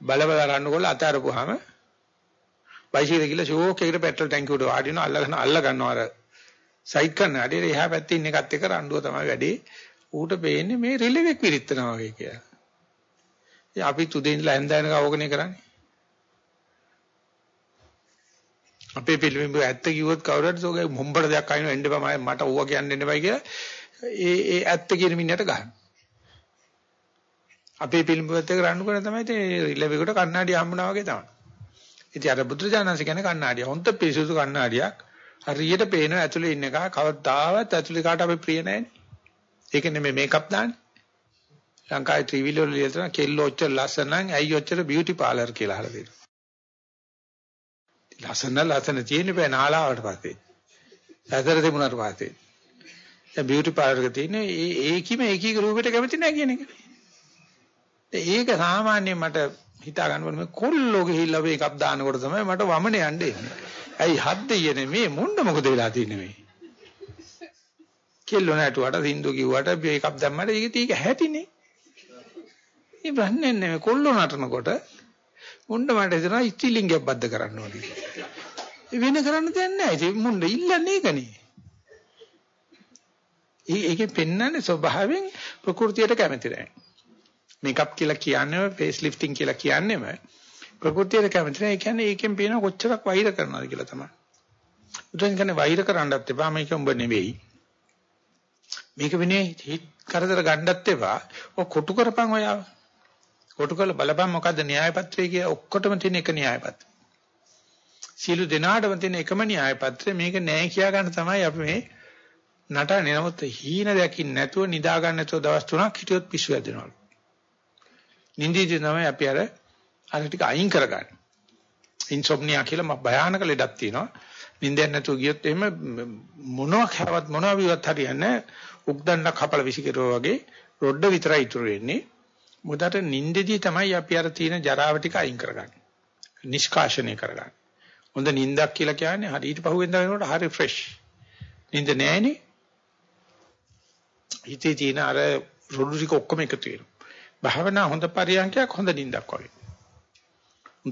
බල බල රන්නකොල්ල අතාරපුවාම බයිසිකල් ගිහලා ෂෝක් එකකට පෙට්‍රල් ටැංකිය උඩ වාඩිනවා අල්ලගෙන අල්ල ගන්නවා අර සයිඩ් කන්නඩිය එහා පැත්තේ ඉන්න එකත් එක්ක රණ්ඩුව තමයි වැඩි ඌට පේන්නේ මේ රිලෙවෙක් විරිත්තනවා වගේ කියලා අපි තුදේ ඉඳලා හැන්දෑනක අවගණය කරන්නේ. අපේ පිළිඹු ඇත්ත කිව්වොත් කවුරුහරි සෝගේ මොම්බඩ දෙයක් අයිනව එන්න බෑ මට ඕවා කියන්න එන්න බෑ කියලා ඒ ඒ ඇත්ත කියන මිනිහට ගහන. අපේ පිළිඹුවත් එක රණ්ඩු කරන තමයි ඒ රිලෙවෙකට කණ්ණාඩිය හම්බුනා වගේ තමයි. ඉතින් අර බුදුරජාණන්සේ කියන්නේ කණ්ණාඩිය. හොන්ත පිරිසුදු කණ්ණාඩියක්. හරියට පේනවා ඇතුලේ ඉන්න එක කවදාවත් ඇතුලේ කාට අපි ප්‍රිය නැහැ. ඒක නෙමෙයි මේකප් දාන්නේ. ලංකාවේ ත්‍රිවිල් වල ලියලා තියෙනවා කෙල්ල ඔච්චර ලස්සන නම් ඇයි ඔච්චර බියුටි පාලර් කියලා අහලා තියෙනවා. ලස්සන ලස්සන තියෙන බෑ නාලාවට පස්සේ. ඇතර තිබුණාට පස්සේ. දැන් බියුටි පාලර් එක තියෙන්නේ ඒ ඒකීම ඒකීක රූපෙට කැමති නැහැ කියන එක. ඒක සාමාන්‍යයෙන් මට හිතා ගන්න ඕනේ මේ කොල්ලෝ ගිහිල්ලා මේකක් දානකොට තමයි මට වමනේ යන්නේ. ඇයි හත් දෙයනේ මේ මුණ්ඩ මොකද වෙලා තින්නේ මේ? කෙල්ලෝ නැටුවට සින්දු කිව්වට මේකක් දැම්මට ඒක තීක හැටිනේ. මේ බන්නේ නෙමෙයි කොල්ලෝ නටනකොට මුණ්ඩ මට හිතනවා ඉස්තිලිංගයක් බද්ධ කරන්න ඕනේ කියලා. වෙන කරන්න දෙයක් නැහැ. ඉතින් මුණ්ඩ ඉල්ලන්නේ ඒකනේ. ඒකේ පෙන්වන්නේ ස්වභාවයෙන් ප්‍රകൃතියට කැමති නැහැ. මේකප් කියලා කියන්නේ ෆේස් ලිෆ්ටිං කියලා කියන්නේම ප්‍රകൃතියට කැමති නැහැ. ඒ කියන්නේ ඒකෙන් පේන කොච්චරක් වෛර කරනවද කියලා තමයි. උදෙන් කියන්නේ වෛර කරන්නත් එපා මේක උඹ නෙවෙයි. මේක වෙනේ හිත කරදර ගන්නත් එපා. ඔය කොටු කරපන් ඔයාව. කොටු කරලා බලපන් මොකද්ද න්‍යාය පත්‍රය කියලා ඔක්කොටම තියෙන එක න්‍යාය පත්‍රය. සියලු දෙනාටම තියෙන එකම න්‍යාය පත්‍රය මේක නෑ කියා ගන්න තමයි අපි මේ නටන්නේ. නමුත් හීන දැකින් නැතුව නිදා ගන්න නැතුව දවස් 3ක් හිටියොත් පිස්සු වැදෙනවලු. නිින්දීදී තමයි අපි අර අර ටික අයින් කරගන්නේ. ඉන්සොම්නියා කියලා භයානක ලෙඩක් තියෙනවා. නිින්දෙන් නැතුව ගියොත් එහෙම මොනවා කරවත් මොනවා විවත් හරියන්නේ උක්දණ්ඩක් හපල විසිකරුවා වගේ රොඩ විතරයි ඉතුරු වෙන්නේ. මොකදට නිින්දෙදී තමයි අපි අර තියෙන ජරාව ටික අයින් කරගන්නේ. නිෂ්කාශනය කරගන්නේ. හොඳ නිින්දක් කියලා කියන්නේ හරියට පහුවෙන්ද වෙනකොට හරි ෆ්‍රෙෂ්. නිින්ද නැහැනේ. හිතේ තියෙන අර රොඩු ටික ඔක්කොම එකතු වෙනවා. භාවනා හොඳ පරියන්කයක් හොඳ නිින්දක් වගේ.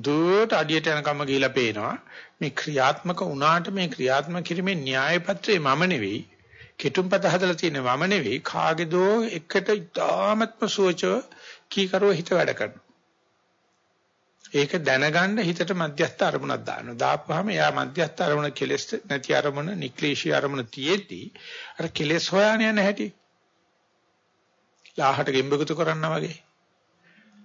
දුවට අඩියට යනකම ගිහිලා පේනවා මේ ක්‍රියාත්මක වුණාට මේ ක්‍රියාත්මක කිරීමේ න්‍යාය පත්‍රේ මම නෙවෙයි කෙටුම්පත හදලා තියෙන මම නෙවෙයි කාගේදෝ එකට ඉතාමත්ම සුවචව කීකරුව හිත වැඩ කරනවා. ඒක දැනගන්න හිතට මධ්‍යස්ථ අරමුණක් දානවා. දාපුවාම එයා මධ්‍යස්ථ අරමුණ කෙලස් නැති අරමුණ, නික්ලේශී අරමුණ තියේදී අර කෙලස් හොයාගෙන යන හැටි. ලාහට ගෙම්බෙකුතු කරන්නා වගේ.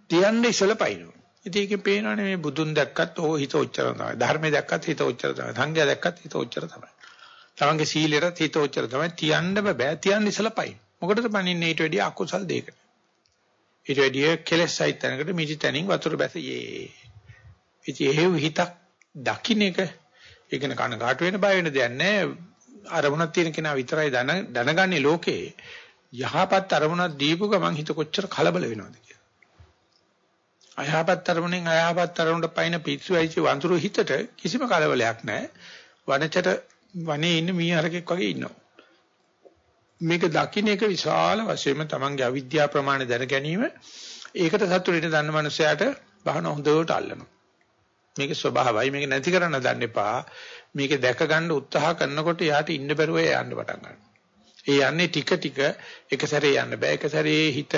තියන්නේ ඉසල පයින්නවා. ඉතින් ඒකේ පේනවනේ මේ බුදුන් දැක්කත් ඕ හිත ඔච්චර තමයි. ධර්මයේ දැක්කත් හිත ඔච්චර තමයි. සංඝයා දැක්කත් හිත ඔච්චර තමයි. තමන්ගේ සීලයට හිත ඔච්චර තමයි. තියන්න බෑ. තියන්න ඉසල පයින්. මොකටද පණින්නේ ඊට වැඩිය අකුසල් දෙයකට. ඊට වැඩිය කෙලෙස් සහිත තැනකට මිටි තැනින් වතුර බැසියේ. ඉතින් එහෙව් හිතක් දකින්න එක ඒකන කන කාට වෙන බය වෙන දෙයක් නැහැ. අරමුණක් තියෙන කෙනා විතරයි දැනගන්නේ ලෝකේ යහපත් අරමුණක් දීපු ගමන් හිත කොච්චර කලබල වෙනවද කියලා. අයහපත් අරමුණෙන් අයහපත් අරමුණට පයින් පිස්සු ඇවිත් වඳුරු හිතට කිසිම කලබලයක් නැහැ. වනචර වනේ ඉන්න මීහරකෙක් වගේ ඉන්නවා. මේක දකින්න එක විශාල වශයෙන්ම තමන්ගේ අවිද්‍යාව ප්‍රමාණය දැන ගැනීම ඒකට සතුටින් දන්න මනුස්සයාට බහන හොඳට අල්ලනවා. මේක ස්වභාවයි මේක නැති කරන්න දන්න එපා. මේක දැක ගන්න උත්සාහ කරනකොට යාට ඉන්න බැරුව යන්න පටන් ගන්නවා. ඒ යන්නේ ටික ටික එක සැරේ යන්න බෑ. එක සැරේ හිත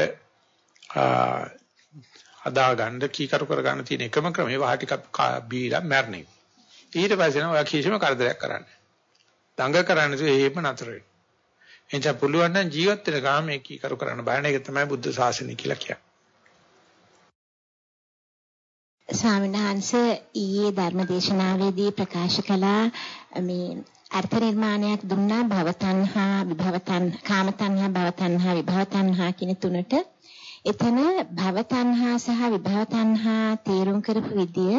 හදා ගන්න කීකරු කර ගන්න තියෙන එකම ක්‍රමය වහ ටිකක් බීලා මැරණේ. ඊට පස්සේ නම් ඔයා කිසිම කරදරයක් කරන්නේ. දඟ කරන්නේ එහෙම නතර වෙනවා. එනිසා පුළුවන් නම් ජීවත් වෙන ගාම මේක කරු කරන්න බෑ. ඒක තමයි බුද්ධ ශාසනය කියලා කියන්නේ. ස්වාමීන් වහන්සේ ඊයේ ධර්මදේශනාවේදී ප්‍රකාශ කළා මේ අර්ථ නිර්මාණයක් දුන්නා භවතණ්හා විභවතණ් කාමතණ්හා භවතණ්හා විභවතණ්හා කියන තුනට එතන භවතණ්හා සහ විභවතණ්හා තේරුම් කරපු විදිය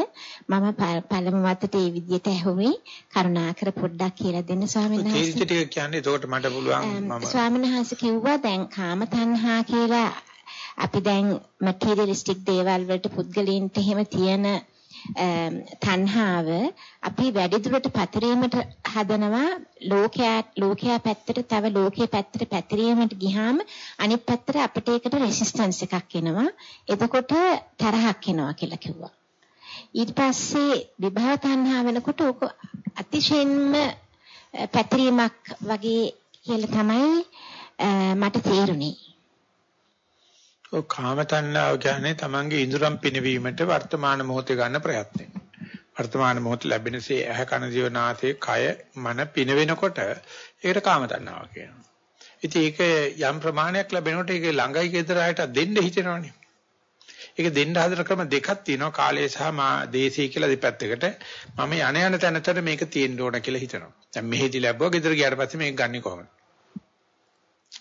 මම පළමු වතට ඒ විදියට ඇහුවේ කරුණාකර පොඩ්ඩක් කියලා දෙන්න ස්වාමීන් වහන්සේ. තේරිච්ච ටික කියන්නේ එතකොට මට පුළුවන් මම ස්වාමීන් වහන්සේ කිව්වා දැන් කාමතණ්හා කියලා අපි දැන් මැටීරියලිස්ටික් දේවල් වලට පුද්ගලයන්ට එහෙම තියෙන තණ්හාව අපි වැඩිදුරට පැතිරීමට හදනවා ලෝකයා ලෝකයා පැත්තට තව ලෝකයේ පැත්තට පැතිරීමට ගියාම අනිත් පැත්තට අපිට ඒකට රෙසිස්ටන්ස් එකක් එනවා. එතකොට තරහක් එනවා කියලා කිව්වා. ඊට පස්සේ විභව තණ්හා වෙනකොට ඕක අතිශයින්ම පැතිරීමක් වගේ කියලා තමයි මට තේරුනේ. ඔය කාම තණ්හාව කියන්නේ තමන්ගේ ඉඳුරම් පිනවීමට වර්තමාන මොහොතේ ගන්න ප්‍රයත්නය. වර්තමාන මොහොත ලැබෙනසේ ඇහ කන දිව නාසය කය මන පිනවෙනකොට ඒකට කාම තණ්හාව කියනවා. ඉතින් ඒක යම් ප්‍රමාණයක් ලැබෙනකොට ඒක ළඟයි ගෙදරට දෙන්න හිතෙනවනේ. ඒක දෙන්න හදන ක්‍රම දෙකක් තියෙනවා කාලය සහ මා දේශී කියලා දෙපැත්තකට මම යණ යන තැනතර මේක තියෙන්න ඕන කියලා හිතනවා. දැන් මෙහෙදි ලැබුවා ගෙදර ගියාට පස්සේ මේක ගන්නෙ කොහොමද?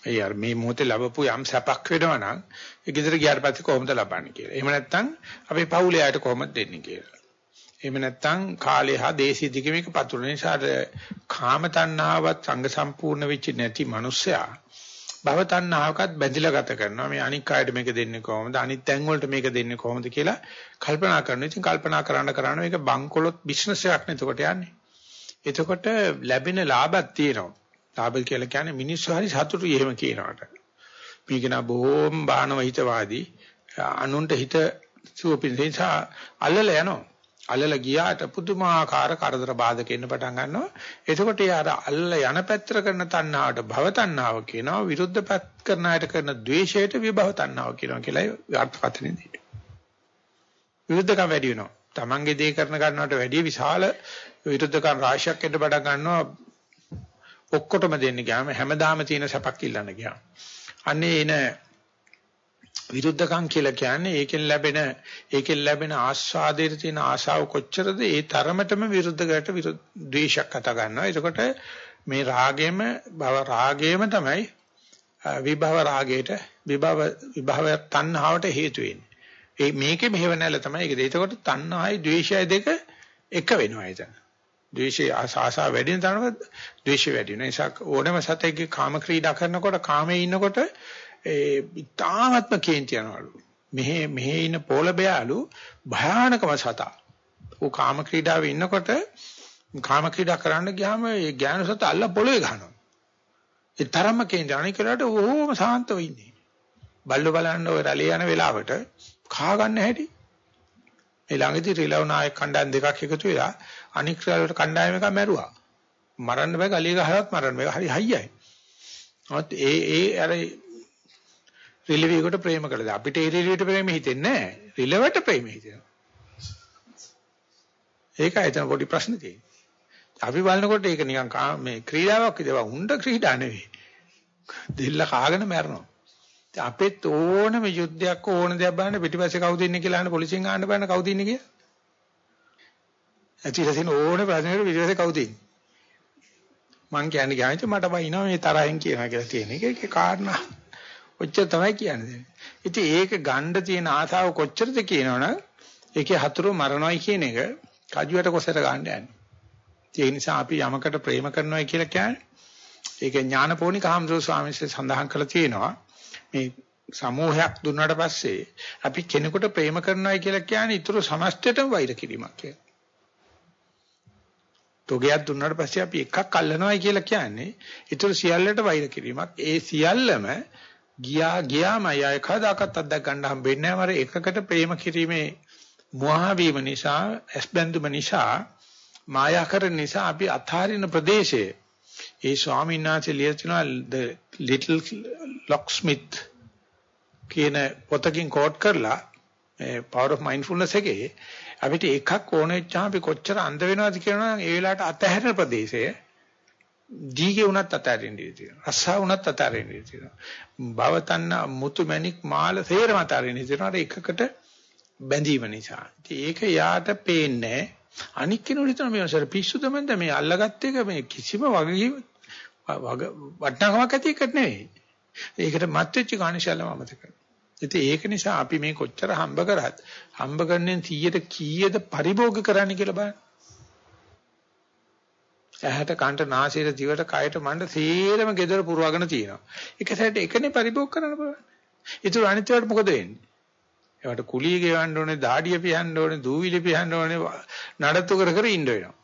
ඒ අර මේ මොහොතේ ලැබපු යම් සැපක් වෙනවා නම් ඒ ගෙදර ගියාට පස්සේ කොහොමද ලබන්නේ කියලා. එහෙම නැත්නම් අපේ පවුලේ අයට කොහොමද දෙන්නේ කියලා. එහෙම නැත්නම් කාලය හා දේශීය දිග මේක පතුරන නිසා කාම තණ්හාවත් සංග සම්පූර්ණ වෙච්ච නැති මිනිස්සයා භව තණ්හාවකත් බැඳිලා ගත කරනවා. මේ අනික් අයට මේක දෙන්නේ කොහොමද? අනිත් තැන් වලට මේක දෙන්නේ කොහොමද කියලා කල්පනා කරනවා. ඉතින් කල්පනා කරන්න කරන්න මේක බංකොලොත් බිස්නස් එකක් නේ එතකොට යන්නේ. එතකොට ලැබෙන ලාභක් තියෙනවා. ලාභ කියලා කියන්නේ මිනිස්සු හරි සතුටුයි එහෙම කියනකට. මේක නා බොහොම බාහනව හිතවාදී අනුන්ට හිත සුවපින් නිසා අල්ලල යනවා. අල්ලල ගියාට පුදුමාකාර කරදර බාධක එන්න පටන් ගන්නවා. එතකොට යාර අල්ල යන පැත්තට කරන තණ්හාවට භව තණ්හාව කියනවා. විරුද්ධ පැත්ත කරන අයට කරන ද්වේෂයට විභව තණ්හාව කියනවා කියලා අර්ථකථනය දෙන්නේ. විරුද්ධකම් වැඩි වෙනවා. Tamange දේ කරන ගන්නවට වැඩිය විශාල විරුද්ධකම් රාශියක් එන්න පටන් ගන්නවා. ඔක්කොටම දෙන්න ගියාම හැමදාම තියෙන සැපක් ඉල්ලන්න ගියාම. අන්නේ එන විරුද්ධකම් කියලා කියන්නේ ඒකෙන් ලැබෙන ඒකෙන් ලැබෙන ආස්වාදයේ තියෙන ආශාව කොච්චරද ඒ තරමටම විරුද්ධකට විරුද්ධ ද්වේෂයක් කතා ගන්නවා. එතකොට මේ රාගයම භව රාගයම තමයි විභව රාගයට විභව විභව තණ්හාවට හේතු වෙන්නේ. ඒ මේකේ මෙහෙව නැල තමයි ඒක. එතකොට තණ්හායි ද්වේෂයයි දෙක එක වෙනවා එතන. ද්වේෂය ආසා වැඩි වෙන තරම ද්වේෂය වැඩි වෙන නිසා ඕනම සතෙක්ගේ කාම ක්‍රීඩා කරනකොට කාමයේ ඉන්නකොට ඒ ඉතාමත්ම කේන්ති යනවලු. මෙහෙ මෙහෙ ඉන පොළ බෑලු භයානකම සතා. ਉਹ කාම ක්‍රීඩාවේ ඉන්නකොට කාම ක්‍රීඩා කරන්න ගියාම ඒ ඥාන සත අල්ල පොළවේ ගහනවා. ඒ තරම්ම කේන්ති. අනිකලට ඕම සාන්තව ඉන්නේ. බල්ලෝ බලන්න ඔය රැළේ යන වෙලාවට කා ගන්න හැටි. ඒ ළඟදී රිලව් නායක කණ්ඩායම් දෙකක් එකතු වෙලා අනික් රිලව්ට කණ්ඩායම එකක් මැරුවා. මරන්න බෑ ගලිය ගහලවත් මරන්න බෑ. හරි හයියයි. නමුත් ඒ ඒ අර රිලෙවියකට ප්‍රේම කළද අපිට ඒ රිලෙවියට ප්‍රේම හිතෙන්නේ නැහැ. රිලෙවට ප්‍රේම හිතෙනවා. ඒකයි එතන පොඩි ප්‍රශ්න තියෙන්නේ. අපි බලනකොට ඒක නිකන් මේ ක්‍රීඩාවක් විදිහට උණ්ඩ ක්‍රීඩා නෙවෙයි. දෙල්ල කාගෙන මැරෙනවා. අපෙත් ඕනම යුද්ධයක් ඕන දෙයක් බලන්න පිටිපස්සේ කවුද ඉන්නේ කියලා අහන්න පොලිසියෙන් අහන්න බලන්න කවුද ඉන්නේ කියලා. ඇතිලා තියෙන ඕන ප්‍රශ්නෙකට පිටිපස්සේ කවුද ඉන්නේ. මං කියන්නේ ගාමිට මට බයිනවා මේ තරහෙන් කියනවා කියලා තියෙන එක ඒකේ කාරණා. ඔච්චර තමයි කියන්නේ. ඉතින් ඒක ගන්න තියෙන ආසාව කොච්චරද කියනවනම් ඒකේ හතුරු මරණොයි කියන එක කජුවට කොසට ගන්න යන්නේ. ඒ නිසා අපි යමකට ප්‍රේම කරනවා කියලා කියන්නේ ඒක ඥානපෝනික හම්සෝ ස්වාමීන් වහන්සේ සඳහන් කරලා තියෙනවා. මේ සමෝහයක් දුන්නාට පස්සේ අපි කෙනෙකුට ප්‍රේම කරනවායි කියලා කියන්නේ ඊටු සමස්තයටම වෛර කිරීමක් කියලා. තෝගයක් දුන්නාට පස්සේ අපි එකක් අල්ලනවායි කියලා කියන්නේ ඊටු සියල්ලට වෛර කිරීමක්. ඒ සියල්ලම ගියා ගියාමයි අය කවදාකවත් අත්දැක ගන්න හම්බෙන්නේ නැහැ. එකකට ප්‍රේම කිරීමේ මොහ වීම නිසා, ඇස්බැඳුම නිසා, මායාකරණ නිසා අපි අතාරින ප්‍රදේශයේ ඒ ස්වාමීන් වහන්සේ ලියලා තිනවා the little locksmith කියන පොතකින් කෝට් කරලා මේ power of mindfulness එකේ අපිට එකක් ඕන වෙච්චාම අපි කොච්චර අන්ධ වෙනවද කියනවා ඒ වෙලාවට අතහැරෙන ප්‍රදේශය දීගේ උනත් අතහැරෙන්න තියෙනවා රස්සා උනත් අතහැරෙන්න තියෙනවා භවතන්න මුතු මැණික් මාල තේරම අතහැරෙන්න තියෙනවා එකකට බැඳීම නිසා. ඉතින් ඒක යාට පේන්නේ අනික් කෙනෙකුට හිතන මේ අසර පිස්සුද මන්ද මේ අල්ලගත්ත එක මේ කිසිම වගකීම වටනකමක් ඇති එකක් නෙවෙයි. ඒකට මත් වෙච්ච කාණිශාලම අමතක කරනවා. ඉතින් ඒක නිසා අපි මේ කොච්චර හම්බ කරත් හම්බ කරන්නේ 100ට කීයද පරිභෝග කරන්න කියලා බලන්න. ඇහැට කන්ට නාසයට දිවට කයට මණ්ඩ සේරම gedara පුරවගෙන තියෙනවා. එක සැරේට එකනේ පරිභෝග කරන්න බලන්න. ඒතර අනිත් ඒවාට මොකද වෙන්නේ? ඒවට කුලිය ගෙවන්න ඕනේ, දාඩිය පියන්න ඕනේ, දූවිලි පියන්න ඕනේ, නඩත්තු කර කර ඉන්න වෙනවා.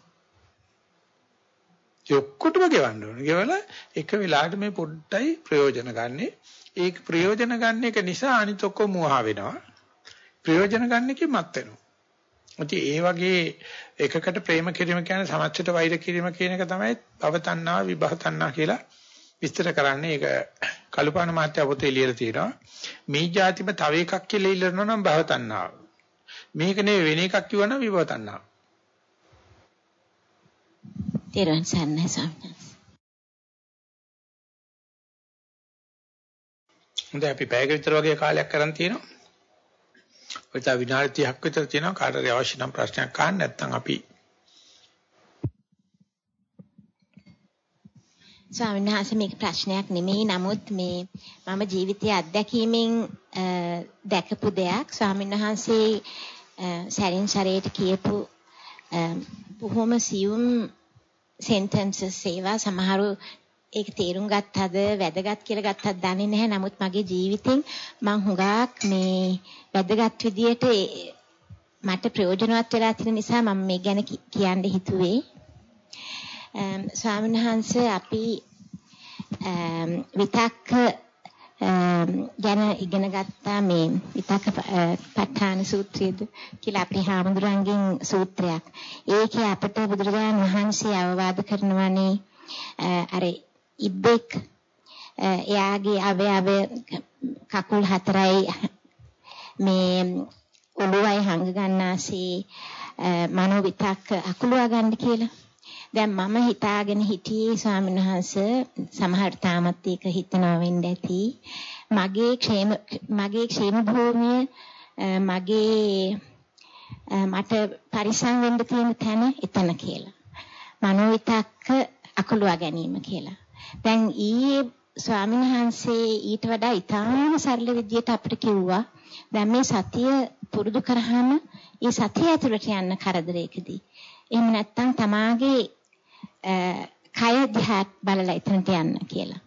ඔක්කොටම ගෙවන්න ඕනේ. ගෙවලා එක වෙලාවට මේ පොඩ්ඩයි ප්‍රයෝජන ගන්නෙ. ඒක ප්‍රයෝජන ගන්න එක නිසා අනිත් ඔක්කොම මුවහා වෙනවා. ප්‍රයෝජන ගන්න එකේ මත් වෙනවා. ඉතින් ඒ වගේ එකකට ප්‍රේම කිරීම කියන්නේ සමච්චට වෛර කිරීම කියන එක තමයි පවතන්නා විභවතන්නා කියලා විස්තර කරන්නේ. ඒක කලුපාන මහත්තයා පොතේ ලියලා තියෙනවා. මේ જાතිම තව එකක් කියලා ඉල්ලනවා නම් භවතන්නා. මේක නෙවෙයි වෙන එකක් කිව්වනම් විභවතන්නා. තේරුවන් සන්නයි ස්වාමීන් හොඳයි අපි පැයක විතර වගේ කාලයක් කරන් තියෙනවා. ඔය තා විනාඩි 30ක් විතර තියෙනවා. කාටද අවශ්‍ය නම් ප්‍රශ්නයක් අහන්න. නැත්නම් අපි ස්වාමීන් වහන්සේ මේක ප්‍රශ්නයක් නෙමෙයි. නමුත් මේ මම ජීවිතයේ අත්දැකීමෙන් දැකපු දෙයක්. ස්වාමීන් වහන්සේ සැරින් සැරේට කියපු බොහොම සියුම් සෙන්ටෙන්සස් ඒවා සමහරු ඒක තේරුම් ගත්තද වැදගත් කියලා ගත්තද දන්නේ නැහැ. නමුත් මගේ ජීවිතෙන් මං හුඟක් මේ වැදගත් විදියට මට ප්‍රයෝජනවත් වෙලා තියෙන නිසා මම මේ ගැන කියන්න හිතුවේ. ස්වාමීන් වහන්සේ අපි විතක්ක ගැන ඉගෙන ගත්තා මේ විතක්ක ප ဋ ාණ සූත්‍රයේද කියලා අපි හාමුදුරන්ගෙන් සූත්‍රයක්. ඒකේ අපට බුදුරජාණන් වහන්සේ අවවාද කරනවානේ අර ඉබ්බෙක් එයාගේ අවයව කකුල් හතරයි මේ ඔළුවයි හංග ගන්නාසේ මනෝ විතක් අකුලවා ගන්න කියලා. දැන් මම හිතාගෙන හිටියේ ස්වාමීන් වහන්සේ සමහර තාමත් ඒක හිතනවා වෙන්න ඇති. මගේ ക്ഷേම මගේ ക്ഷേම භූමිය මගේ මට පරිසම් වෙන්න තියෙන තැන එතන කියලා. මනෝ විතක් අකුලවා ගැනීම කියලා. දැන් ඊයේ ස්වාමීන් වහන්සේ ඊට වඩා ඊටාම සරල විදියට අපිට කිව්වා. දැන් මේ සතිය පුරුදු කරාම ඒ සතිය ඇතුළට යන්න කරදරයකදී. එහෙම නැත්නම් තමාගේ කය දිහා බලලා එතනට යන්න කියලා.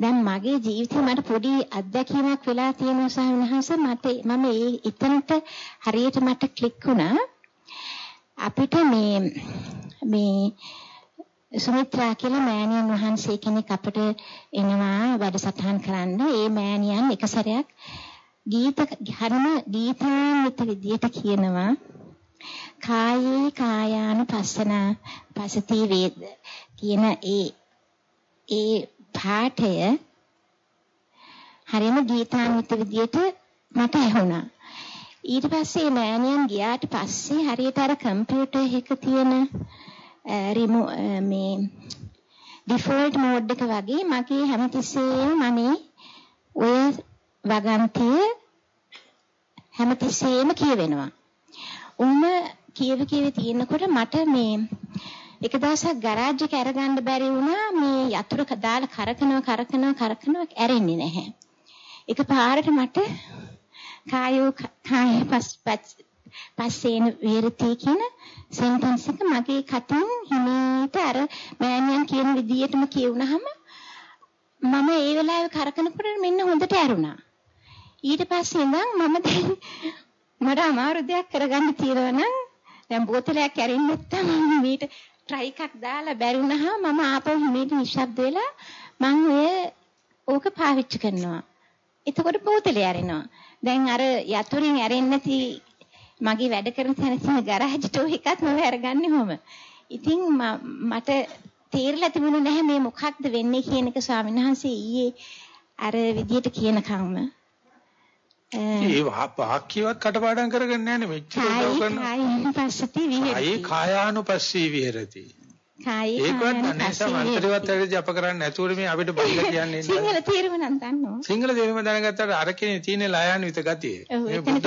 දැන් මගේ ජීවිතේ මට පොඩි අත්දැකීමක් වෙලා තියෙනවා සහනහස මට මම ඒ එතනට හරියට මට ක්ලික් වුණා. අපිට මේ මේ සුමිත්‍රා කියලා මෑණියන් වහන්සේ කෙනෙක් අපිට එනවා වැඩසටහන් කරන්න. ඒ මෑණියන් එක සැරයක් ගීත හරම ගීතාන්විත විදියට කියනවා කායේ කායානුපස්සන පසති වේද කියන ඒ ඒ පාඨය හරිම ගීතාන්විත විදියට මට ඇහුණා. ඊට පස්සේ මෑණියන් ගියාට පස්සේ හරියට අර කම්පියුටර් එක තියෙන මේ ඩිෆෝල්ට් මෝඩ් එක වගේ මගේ හැමතිස්සෙම මනේ ඔය වගන්තිය හැමතිස්සෙම කියවෙනවා. උම කියව කියව තියෙනකොට මට මේ එක දවසක් ගරාජ් එක අරගන්න බැරි වුණා මේ යතුරු දාලා කරකනවා කරකනවා කරකනවා ඇරෙන්නේ නැහැ. එක පාරට මට කායෝ කාය පස් පස්සේන විරති කියන සෙන්ටෙන්ස් එක මගේ කටින් හිමීට අර මෑණියන් කියන විදියටම කියුණාම මම ඒ වෙලාවේ කරකනකොට මෙන්න හොඳට ඇරුණා. ඊට පස්සේ ඉඳන් මම දැන් මට අමාරු දෙයක් කරගන්න තියෙනවා නම් දැන් බෝතලයක් ඇරින්න නැත්තම් මම මේට try එකක් දාලා බැරි වුණාම මම ආපහු හිමීට නිශ්ශබ්ද වෙලා මම ඔය ඕක පාවිච්චි කරනවා. එතකොට බෝතලේ ඇරෙනවා. දැන් අර යතුරින් ඇරෙන්නේ නැති මගේ වැඩ කරන තැන තියෙන ගරාජ්ට ඔය එකත් මම අරගන්නේ කොහොම. ඉතින් මට තේරලා තිබුණේ නැහැ මේ මොකක්ද වෙන්නේ කියන එක ස්වාමීන් වහන්සේ ඊයේ අර විදියට කියනකම්ම. ඒ වාක්‍යවත් කටපාඩම් කරගන්නේ නැහැ නේ මෙච්චර උදව් කරනවා. ආයේ කායානුපස්සී විහෙරති. කායේ ඒකවත් නැහැ සමන්තරවත් වැඩි අප කරන්නේ නැතුව මේ අපිට බයිලා කියන්නේ සිංහල තේරුම නම් දන්නවා. සිංහල තේරුම දැනගත්තාට අර කෙනේ තියෙන ලයාන්විත ගතිය. මේ බුද්ධ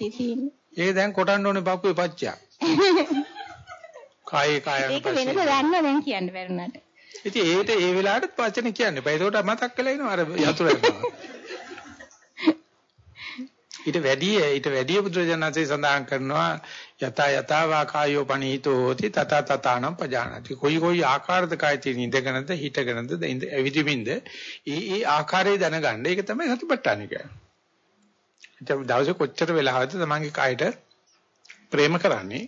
තියෙන්නේ. ඒ දැන් කොටන්න ඕනේ පපුවේ පච්චා. කායේ කායන ඒක වෙනද දන්නවා දැන් කියන්න බැරුණාට. ඉතින් ඒකට ඒ වෙලාවටත් වචන කියන්න එපා. ඒකට මතක් වෙලා එනවා අර යතුරු යනවා. ඊට වැඩි ඊට වැඩි බුදුරජාණන්සේ සඳහන් කරනවා යතා යතා වා කායෝ පනීතෝ හෝති තත තතානම් පජානති. කොයි කොයි ආකාරද කාය තියෙන ඉඳගෙනද හිටගෙනද ඉඳ ඇවිදිමින්ද ඒ ඒ ආකාරය දැනගන්න. ඒක තමයි සතිපට්ඨාන කියන්නේ. ඉතින් දවසේ කොච්චර වෙලාවද තමන්ගේ කායට ප්‍රේම කරන්නේ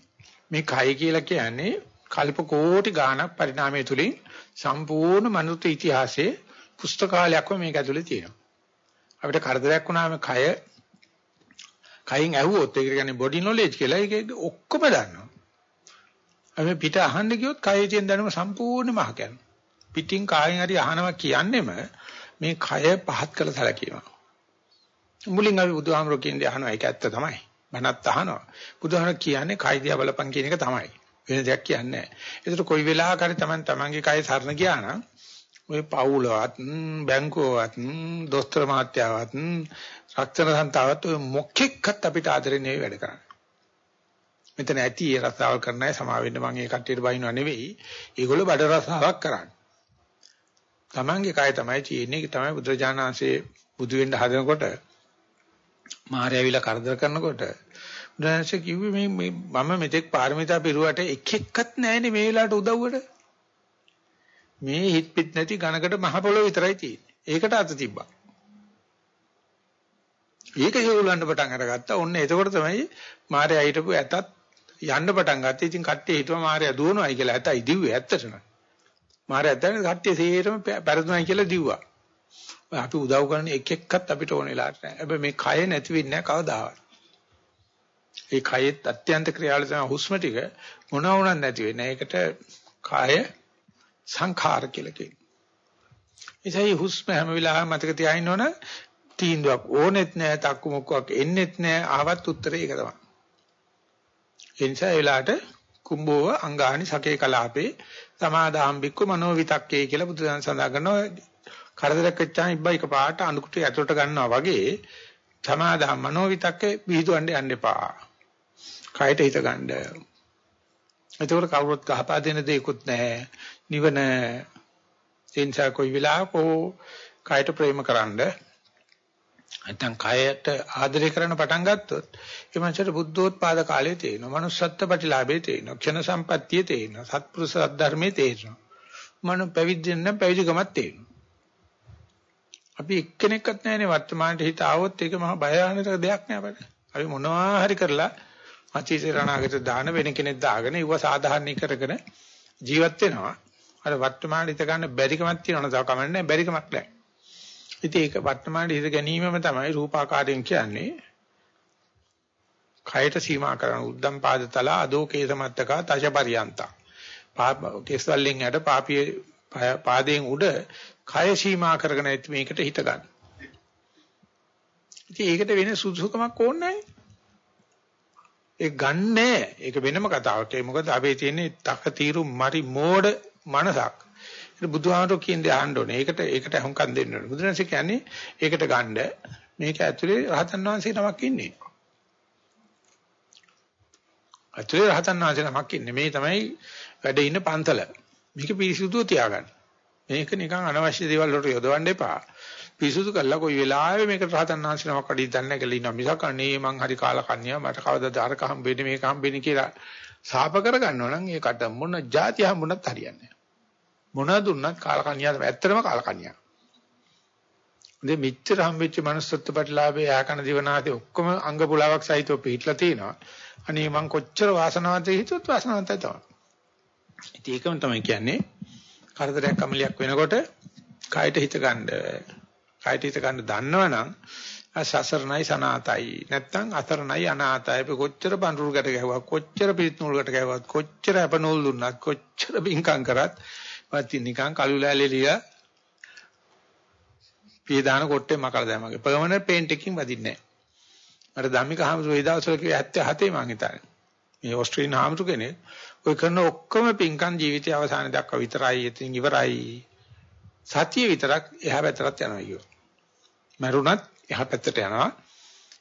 මේ කය කියලා කියන්නේ කල්ප කෝටි ගාණක් පරිණාමය තුලින් සම්පූර්ණ මනුස්ස ඉතිහාසයේ පුස්තකාලයක්ම මේක ඇතුලේ තියෙනවා. අපිට කරදරයක් වුණාම කය කයින් ඇහුවොත් ඒක කියන්නේ බොඩි නොලෙජ් කියලා ඒක ඔක්කොම දන්නවා. අපි පිට අහන්න ගියොත් කයේ තියෙන දැනුම සම්පූර්ණයෙන්ම අහගෙන. පිටින් කායෙන් හරි අහනවා කියන්නේම මේ කය පහත් කළ සැලකීම. මුලින් අපි බුදුහාමරෝ කියන්නේ අහනවා ඒක ඇත්ත තමයි. බණත් අහනවා. බුදුහාමර කියන්නේ කය දිහා බලපන් කියන එක තමයි. වෙන දෙයක් කියන්නේ නැහැ. ඒකට කොයි වෙලාවක හරි Taman Tamanගේ කය සරණ ගියා නම් ඔය පවුලවත් බැංකුවවත් දොස්තර මහත්තයාවත් රක්ෂණ සන්තාවත් ඔය මොකෙක්වත් අපිට ආදරේ නෙවෙයි වැඩ කරන්නේ. මෙතන ඇති ඒ රස්සාවල් කරන අය සමා වෙන්න මම ඒ කට්ටියට බයින්නවා නෙවෙයි. ඒගොල්ලෝ බඩ රස්සාවක් කරන්නේ. Tamange කය තමයි තියෙන්නේ. ඒක තමයි බුදුරජාණන් වහන්සේ බුදු වෙන්න හදනකොට මාර්යාවිලා කරදර කරනකොට බුදුරජාණන්සේ කිව්වේ මේ මේ මම මෙතෙක් පාරමිතා පිරුවට එක එක්කත් නැහැනේ මේ වෙලාවට උදව්වට. මේ හිට පිට නැති ඝනකට මහ පොළොව විතරයි තියෙන්නේ. ඒකට අත තිබ්බා. ඒක හේවුලන්න පටන් අරගත්තා. ඔන්න එතකොට තමයි මාර්යා හිටපු ඇතත් යන්න පටන් ගත්තේ. ඉතින් කට්ටිය හිතුවා මාර්යා දුවනවායි කියලා. ඇතයි දිව්වේ ඇත්තටම. මාර්යා ඇත්තට කට්ටිය සේරම පෙරදුනයි කියලා දිව්වා. අපි උදව් කරන එක එක්කත් අපිට ඕන වෙලාවට නෑ. හැබැයි මේ කය නැති වෙන්නේ නෑ කවදාවත්. ඒ කයෙත් අත්‍යන්ත ක්‍රියාවල තමයි හුස්ම ටික මොන වුණත් නැති වෙන්නේ. ඒකට කාය සංඛාර කියලා කියනවා. එසයි හුස්ම හැම වෙලාවෙම මතක තියාගන්න ඕන තීන්දුවක් ඕනෙත් නෑ තක්කු මොක්කක් එන්නෙත් නෑ ආවත් උත්තරේ ඒක තමයි. ඒ නිසා ඒ වෙලාවට කුම්භෝව අංගානි සකේ කලාපේ සමාදාම් බික්කු මනෝ විතක්කේ කියලා බුදුදහම සඳහන් කරනවා කරදරයක් වෙච්චාම ඉබ්බා එක පාට අනුකුටි ඇතුලට ගන්නවා වගේ සමාදාම් මනෝ විතක්කේ විහිදුවන්න යන්න එපා. කයට හිත ගන්න. එතකොට කවුරුත් ගහපා දෙන දෙයක්වත් නැහැ. නිවන එනිසා කොයි වෙලාවක කයට ප්‍රේම කරන්න නැත්නම් කයට ආදරය කරන පටන් ගත්තොත් ඒ මනසට බුද්ධෝත්පාද කාලයේ තේිනවා. manussත්ත්ව ප්‍රතිලාභයේ තේිනවා. ක්ෂණ සම්පත්තියේ තේිනවා. සත්පුරුෂ සද්ධර්මයේ තේිනවා. මනු පැවිද්දෙන් නම් පැවිදිකමත් තේිනවා. අපි එක්කෙනෙක්වත් නැහැනේ වර්තමානයේ හිත ආවොත් ඒක මහා භයානක දෙයක් නෑ අපිට. අපි මොනවා හරි කරලා අචීසරණාගත දාන වෙන කෙනෙක් දාගෙන ඉව සාධාරණී කරගෙන ජීවත් වෙනවා. අර වර්තමානයේ හිත ගන්න බැරිකමක් තියෙනවා තව කමන්නේ බැරිකමක් නැහැ. ඉතින් ඒක වර්තමානයේ හිත ගැනීමම තමයි රූපාකාරයෙන් කියන්නේ. කයට සීමා කරන උද්දම් පාදතල අදෝ කේසමත්තක තජපරියන්ත. කේසවලින් යට පාපියේ පාදයෙන් උඩ කය සීමා කරගෙන මේකට හිත ගන්න. ඉතින් ඒකට වෙන සුදුසුකමක් ඕනේ නැහැ. ඒ ගන්නෑ. ඒක වෙනම කතාවක්. ඒ මොකද අපේ තියෙන්නේ තක తీරු මරි මෝඩ මනසක්. ඒක බුදුහාමරෝ කියන්නේ අහන්න ඕනේ. ඒකට ඒකට අහුම්කම් දෙන්න ඕනේ. බුදුරජාණන් කියන්නේ ඒකට ගන්න මේක ඇතුලේ රහතන් වහන්සේ නමක් ඉන්නේ. ඇතුලේ රහතන් වහන්සේ නමක් ඉන්නේ. මේ තමයි වැඩ ඉන්න පන්තල. මේක පිරිසුදුව තියාගන්න. මේක නිකන් අනවශ්‍ය දේවල් වලට යොදවන්න එපා. පිරිසුදු කළා කොයි වෙලාවෙ මේක රහතන් වහන්සේ නමක් අඩි දන්නේ කියලා ඉන්නවා. මිසක් අනේ මං හරි කාලා කන්‍යා මට කවදාද අරක හම්බෙන්නේ මේක හම්බෙන්නේ කියලා සාප කරගන්නවා නම් ඒකට මොන જાති හම්බුණත් හරියන්නේ නැහැ. මොන දුන්නත් කාලකන්‍යා තමයි ඇත්තටම කාලකන්‍යා. ඉතින් මෙච්චර හම්බෙච්ච manussත්ව ප්‍රතිලාභේ ආකන දිවනාදී ඔක්කොම අංග පුලාවක් සහිතව පිටලා තිනවා. අනේ මං කොච්චර වාසනාවන්තයි හිතුවත් වාසනාවන්තයි තමයි. ඉතින් ඒකම තමයි කියන්නේ කරදරයක් අමලියක් වෙනකොට කායට හිත ගන්න. කායට හිත ගන්න දන්නවනම් සසරණයි සනාතයි නැත්තම් අතරණයි අනාතයි අපි කොච්චර පඳුරුකට ගැහුවා කොච්චර පිරිත් නූලකට ගැහුවත් කොච්චර අප නූල් දුන්නත් කොච්චර බින්කම් කරත් වත් නිකන් කළුලෑලේ ලියා පියදාන කොට්ටේ මකලා දැමගේ පර්මනන්ට් පේන්ට් එකකින් වදින්නේ නැහැ. මට ධම්මික හමුසු ඒ දවස්වල කිව්වේ 77 මං හිතන්නේ. මේ ඕස්ට්‍රේලියානු හාමුදුර කෙනෙක් ඔය කරන ඔක්කොම පින්කම් ජීවිතය අවසානයේ දක්වා විතරයි ඉතින් ඉවරයි. සතිය විතරක් එහා පැත්තට යනවා කියෝ. මරුණත් එහා පැත්තට යනවා.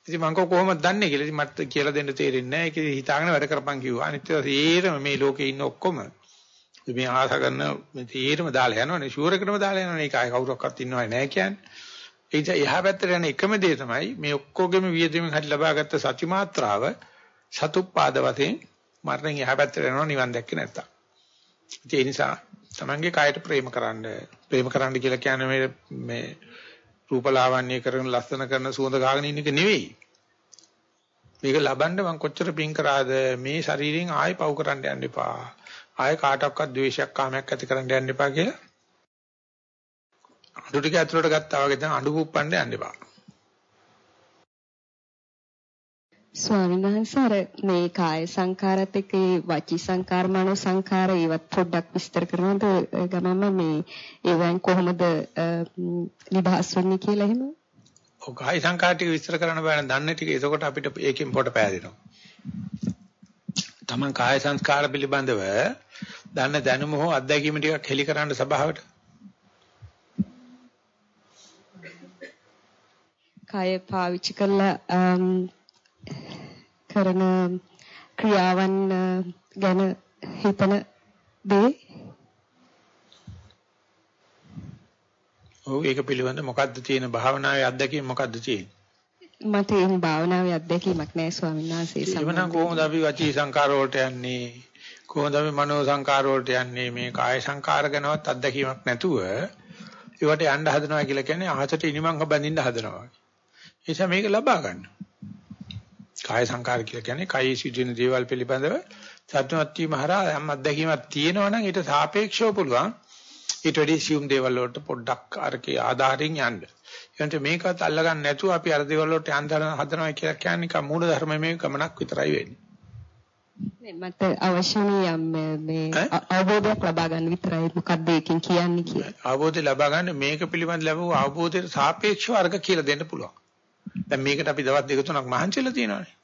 ඉතින් මම කොහොමද දන්නේ කියලා ඉතින් මට කියලා දෙන්න තේරෙන්නේ නැහැ. ඒක හිතාගෙන වැඩ කරපන් කිව්වා. අනිත් ඒවා තේරෙම මේ ලෝකේ ඉන්න ඔක්කොම මේ ආස කරන මේ තේරෙම දාලා යනවනේ. ෂුවර් එකටම දාලා යනවනේ. ඒක ආයේ කවුරක්වත් ඉන්නවයි නැහැ කියන්නේ. ඒ නිසා එහා පැත්තට යන එකම දේ තමයි මේ ඔක්කොගෙම වියදමින් හරි ලබාගත්ත සත්‍ය මාත්‍රාව සතුප්පාද වශයෙන් මරණයෙන් එහා පැත්තට යනවා නිවන් දැක්කේ නැත්තම්. ඒ නිසා තමන්ගේ කායට ප්‍රේම කරන්න ප්‍රේම කරන්න කියලා කියන්නේ මේ මේ රූපලාවන්‍ය කරන ලස්සන කරන සුවඳ ගාගෙන ඉන්න එක නෙවෙයි. මේක ලබන්න මම කොච්චර පින් කරාද මේ ශරීරයෙන් ආයෙ පව් කරන්න යන්න එපා. ආයෙ කාටවත් ද්වේෂයක් කාමයක් ඇති කරන්න යන්න එපා කියලා. අඬු ටික ඇතුලට ගත්තා වගේ දැන් අඬු පුප්පන්න යන්න එපා. ස්වාමීන් වහන්සේ අර මේ කාය සංකාරات එක්ක වචී සංකාර මනෝ සංකාර ඒවත් පොඩ්ඩක් විස්තර කරනවද? ගමම මේ ඒවෙන් කොහොමද නිදහස් වෙන්නේ කියලා එහෙම? ඔය කාය සංකාර ටික විස්තර කරන්න බෑ දන්නේ ටික. එතකොට අපිට ඒකෙන් පොඩ පෑදෙනවා. Taman කාය සංස්කාර පිළිබඳව දන්න දැනුම හෝ අත්දැකීම ටිකක් හෙලි කරන්න සභාවට. කය පාවිච්චි කරලා කරන ක්‍රියාවන් ගැන හිතන දේ? ඔව් ඒක පිළිබඳ මොකද්ද තියෙන භාවනාවේ අත්දැකීම මොකද්ද තියෙන්නේ? මට එහෙම භාවනාවේ අත්දැකීමක් නැහැ ස්වාමීන් වහන්සේ සම්මත කොහොමද අපි වචී සංකාර වලට යන්නේ? කොහොමද අපි මනෝ සංකාර වලට යන්නේ? මේ කාය සංකාර ගැනවත් අත්දැකීමක් නැතුව ඒවට යන්න හදනවා කියලා කියන්නේ අහසට ඉනිමංග බඳින්න හදනවා. ඒ නිසා මේක ලබා ගන්න. කාය සංකාර කියලා කියන්නේ කයි සිදුවෙන දේවල් පිළිබඳව සත්‍යවත් වීම හරහා යම් අත්දැකීමක් තියෙනවා නම් ඊට සාපේක්ෂව පුළුවන් ඊට වැඩි සියුම් දේවල් වලට පොඩ්ඩක් අරකේ ආධාරයෙන් යන්න. එතකොට මේකත් අල්ලගන්න නැතුව අපි අර දේවල් වලට යන්න හදනවා කියලා කියන්නේ මූල ධර්මයේ ගමනක් විතරයි වෙන්නේ. මට අවශ්‍යනේ මේ අවබෝධයක් ලබා ගන්න විතරයි මොකක්ද ඒකෙන් කියන්නේ කියලා. අවබෝධය ලබා ගන්න මේක පිළිබඳ ලැබුව අවබෝධයට සාපේක්ෂව අර්ග කියලා දෙන්න පුළුවන්. දැන් මේකට අපි දවස් දෙක තුනක් මහන්සිලා තියෙනවානේ.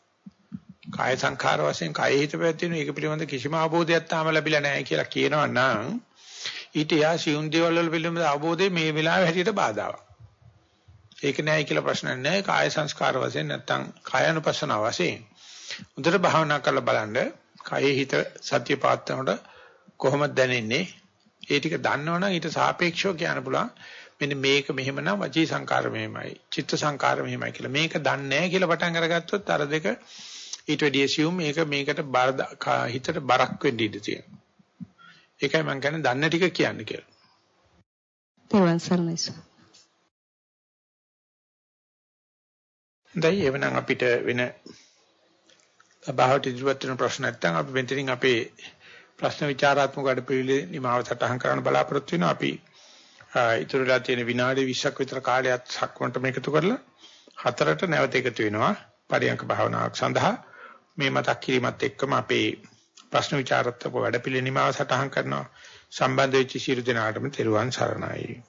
කාය සංඛාර වශයෙන් කාය හිත පැවැත්වෙන එක පිළිබඳ කිසිම අවබෝධයක් තාම ලැබිලා නැහැ කියලා කියනවා නම් ඊට යා සියුම් දේවල් වල පිළිබඳ අවබෝධය මේ වෙලාවේ හැටියට බාධාවක්. ඒක නෑයි කියලා ප්‍රශ්නයක් නෑ කාය සංස්කාර වශයෙන් නැත්තම් කායानुපස්සන වශයෙන්. උදේට භාවනා කරලා බලන්න කායේ හිත සත්‍ය පාත්තනට කොහොමද දැනෙන්නේ? ඒ ටික දන්නවනම් ඊට සාපේක්ෂව කියන්න පුළුවන් මෙන්න මේක මෙහෙමනම් වචී සංකාර මෙහෙමයි චිත්ත සංකාර මෙහෙමයි කියලා. මේක දන්නේ නැහැ කියලා පටන් අරගත්තොත් අර දෙක ඊට වැඩි assume මේක මේකට බර හිතට බරක් වෙන්න ඉඩ තියෙනවා. ඒකයි මම කියන්නේ දන්න ටික කියන්නේ කියලා. තේරුවන් සරණයි දැන් එවනම් අපිට වෙන සභාවට ඉදිරිපත් වෙන ප්‍රශ්න නැත්නම් අපි මෙතනින් අපේ ප්‍රශ්න විචාරාත්මක වැඩපිළිවෙල නිමාව සටහන් කරන්න බලාපොරොත්තු වෙනවා. අපි ඉතුරුලා තියෙන විනාඩි 20ක් විතර කාලයක් සක්මන්ට මේකතු කරලා හතරට නැවත එකතු වෙනවා පරියංක භාවනාවක් සඳහා. මේ මතක් කිරීමත් එක්කම අපේ ප්‍රශ්න විචාරත්මක වැඩපිළිවෙල නිමාව සටහන් කරනවා. සම්බන්ධ වෙච්ච සියලු දෙනාටම තෙරුවන් සරණයි.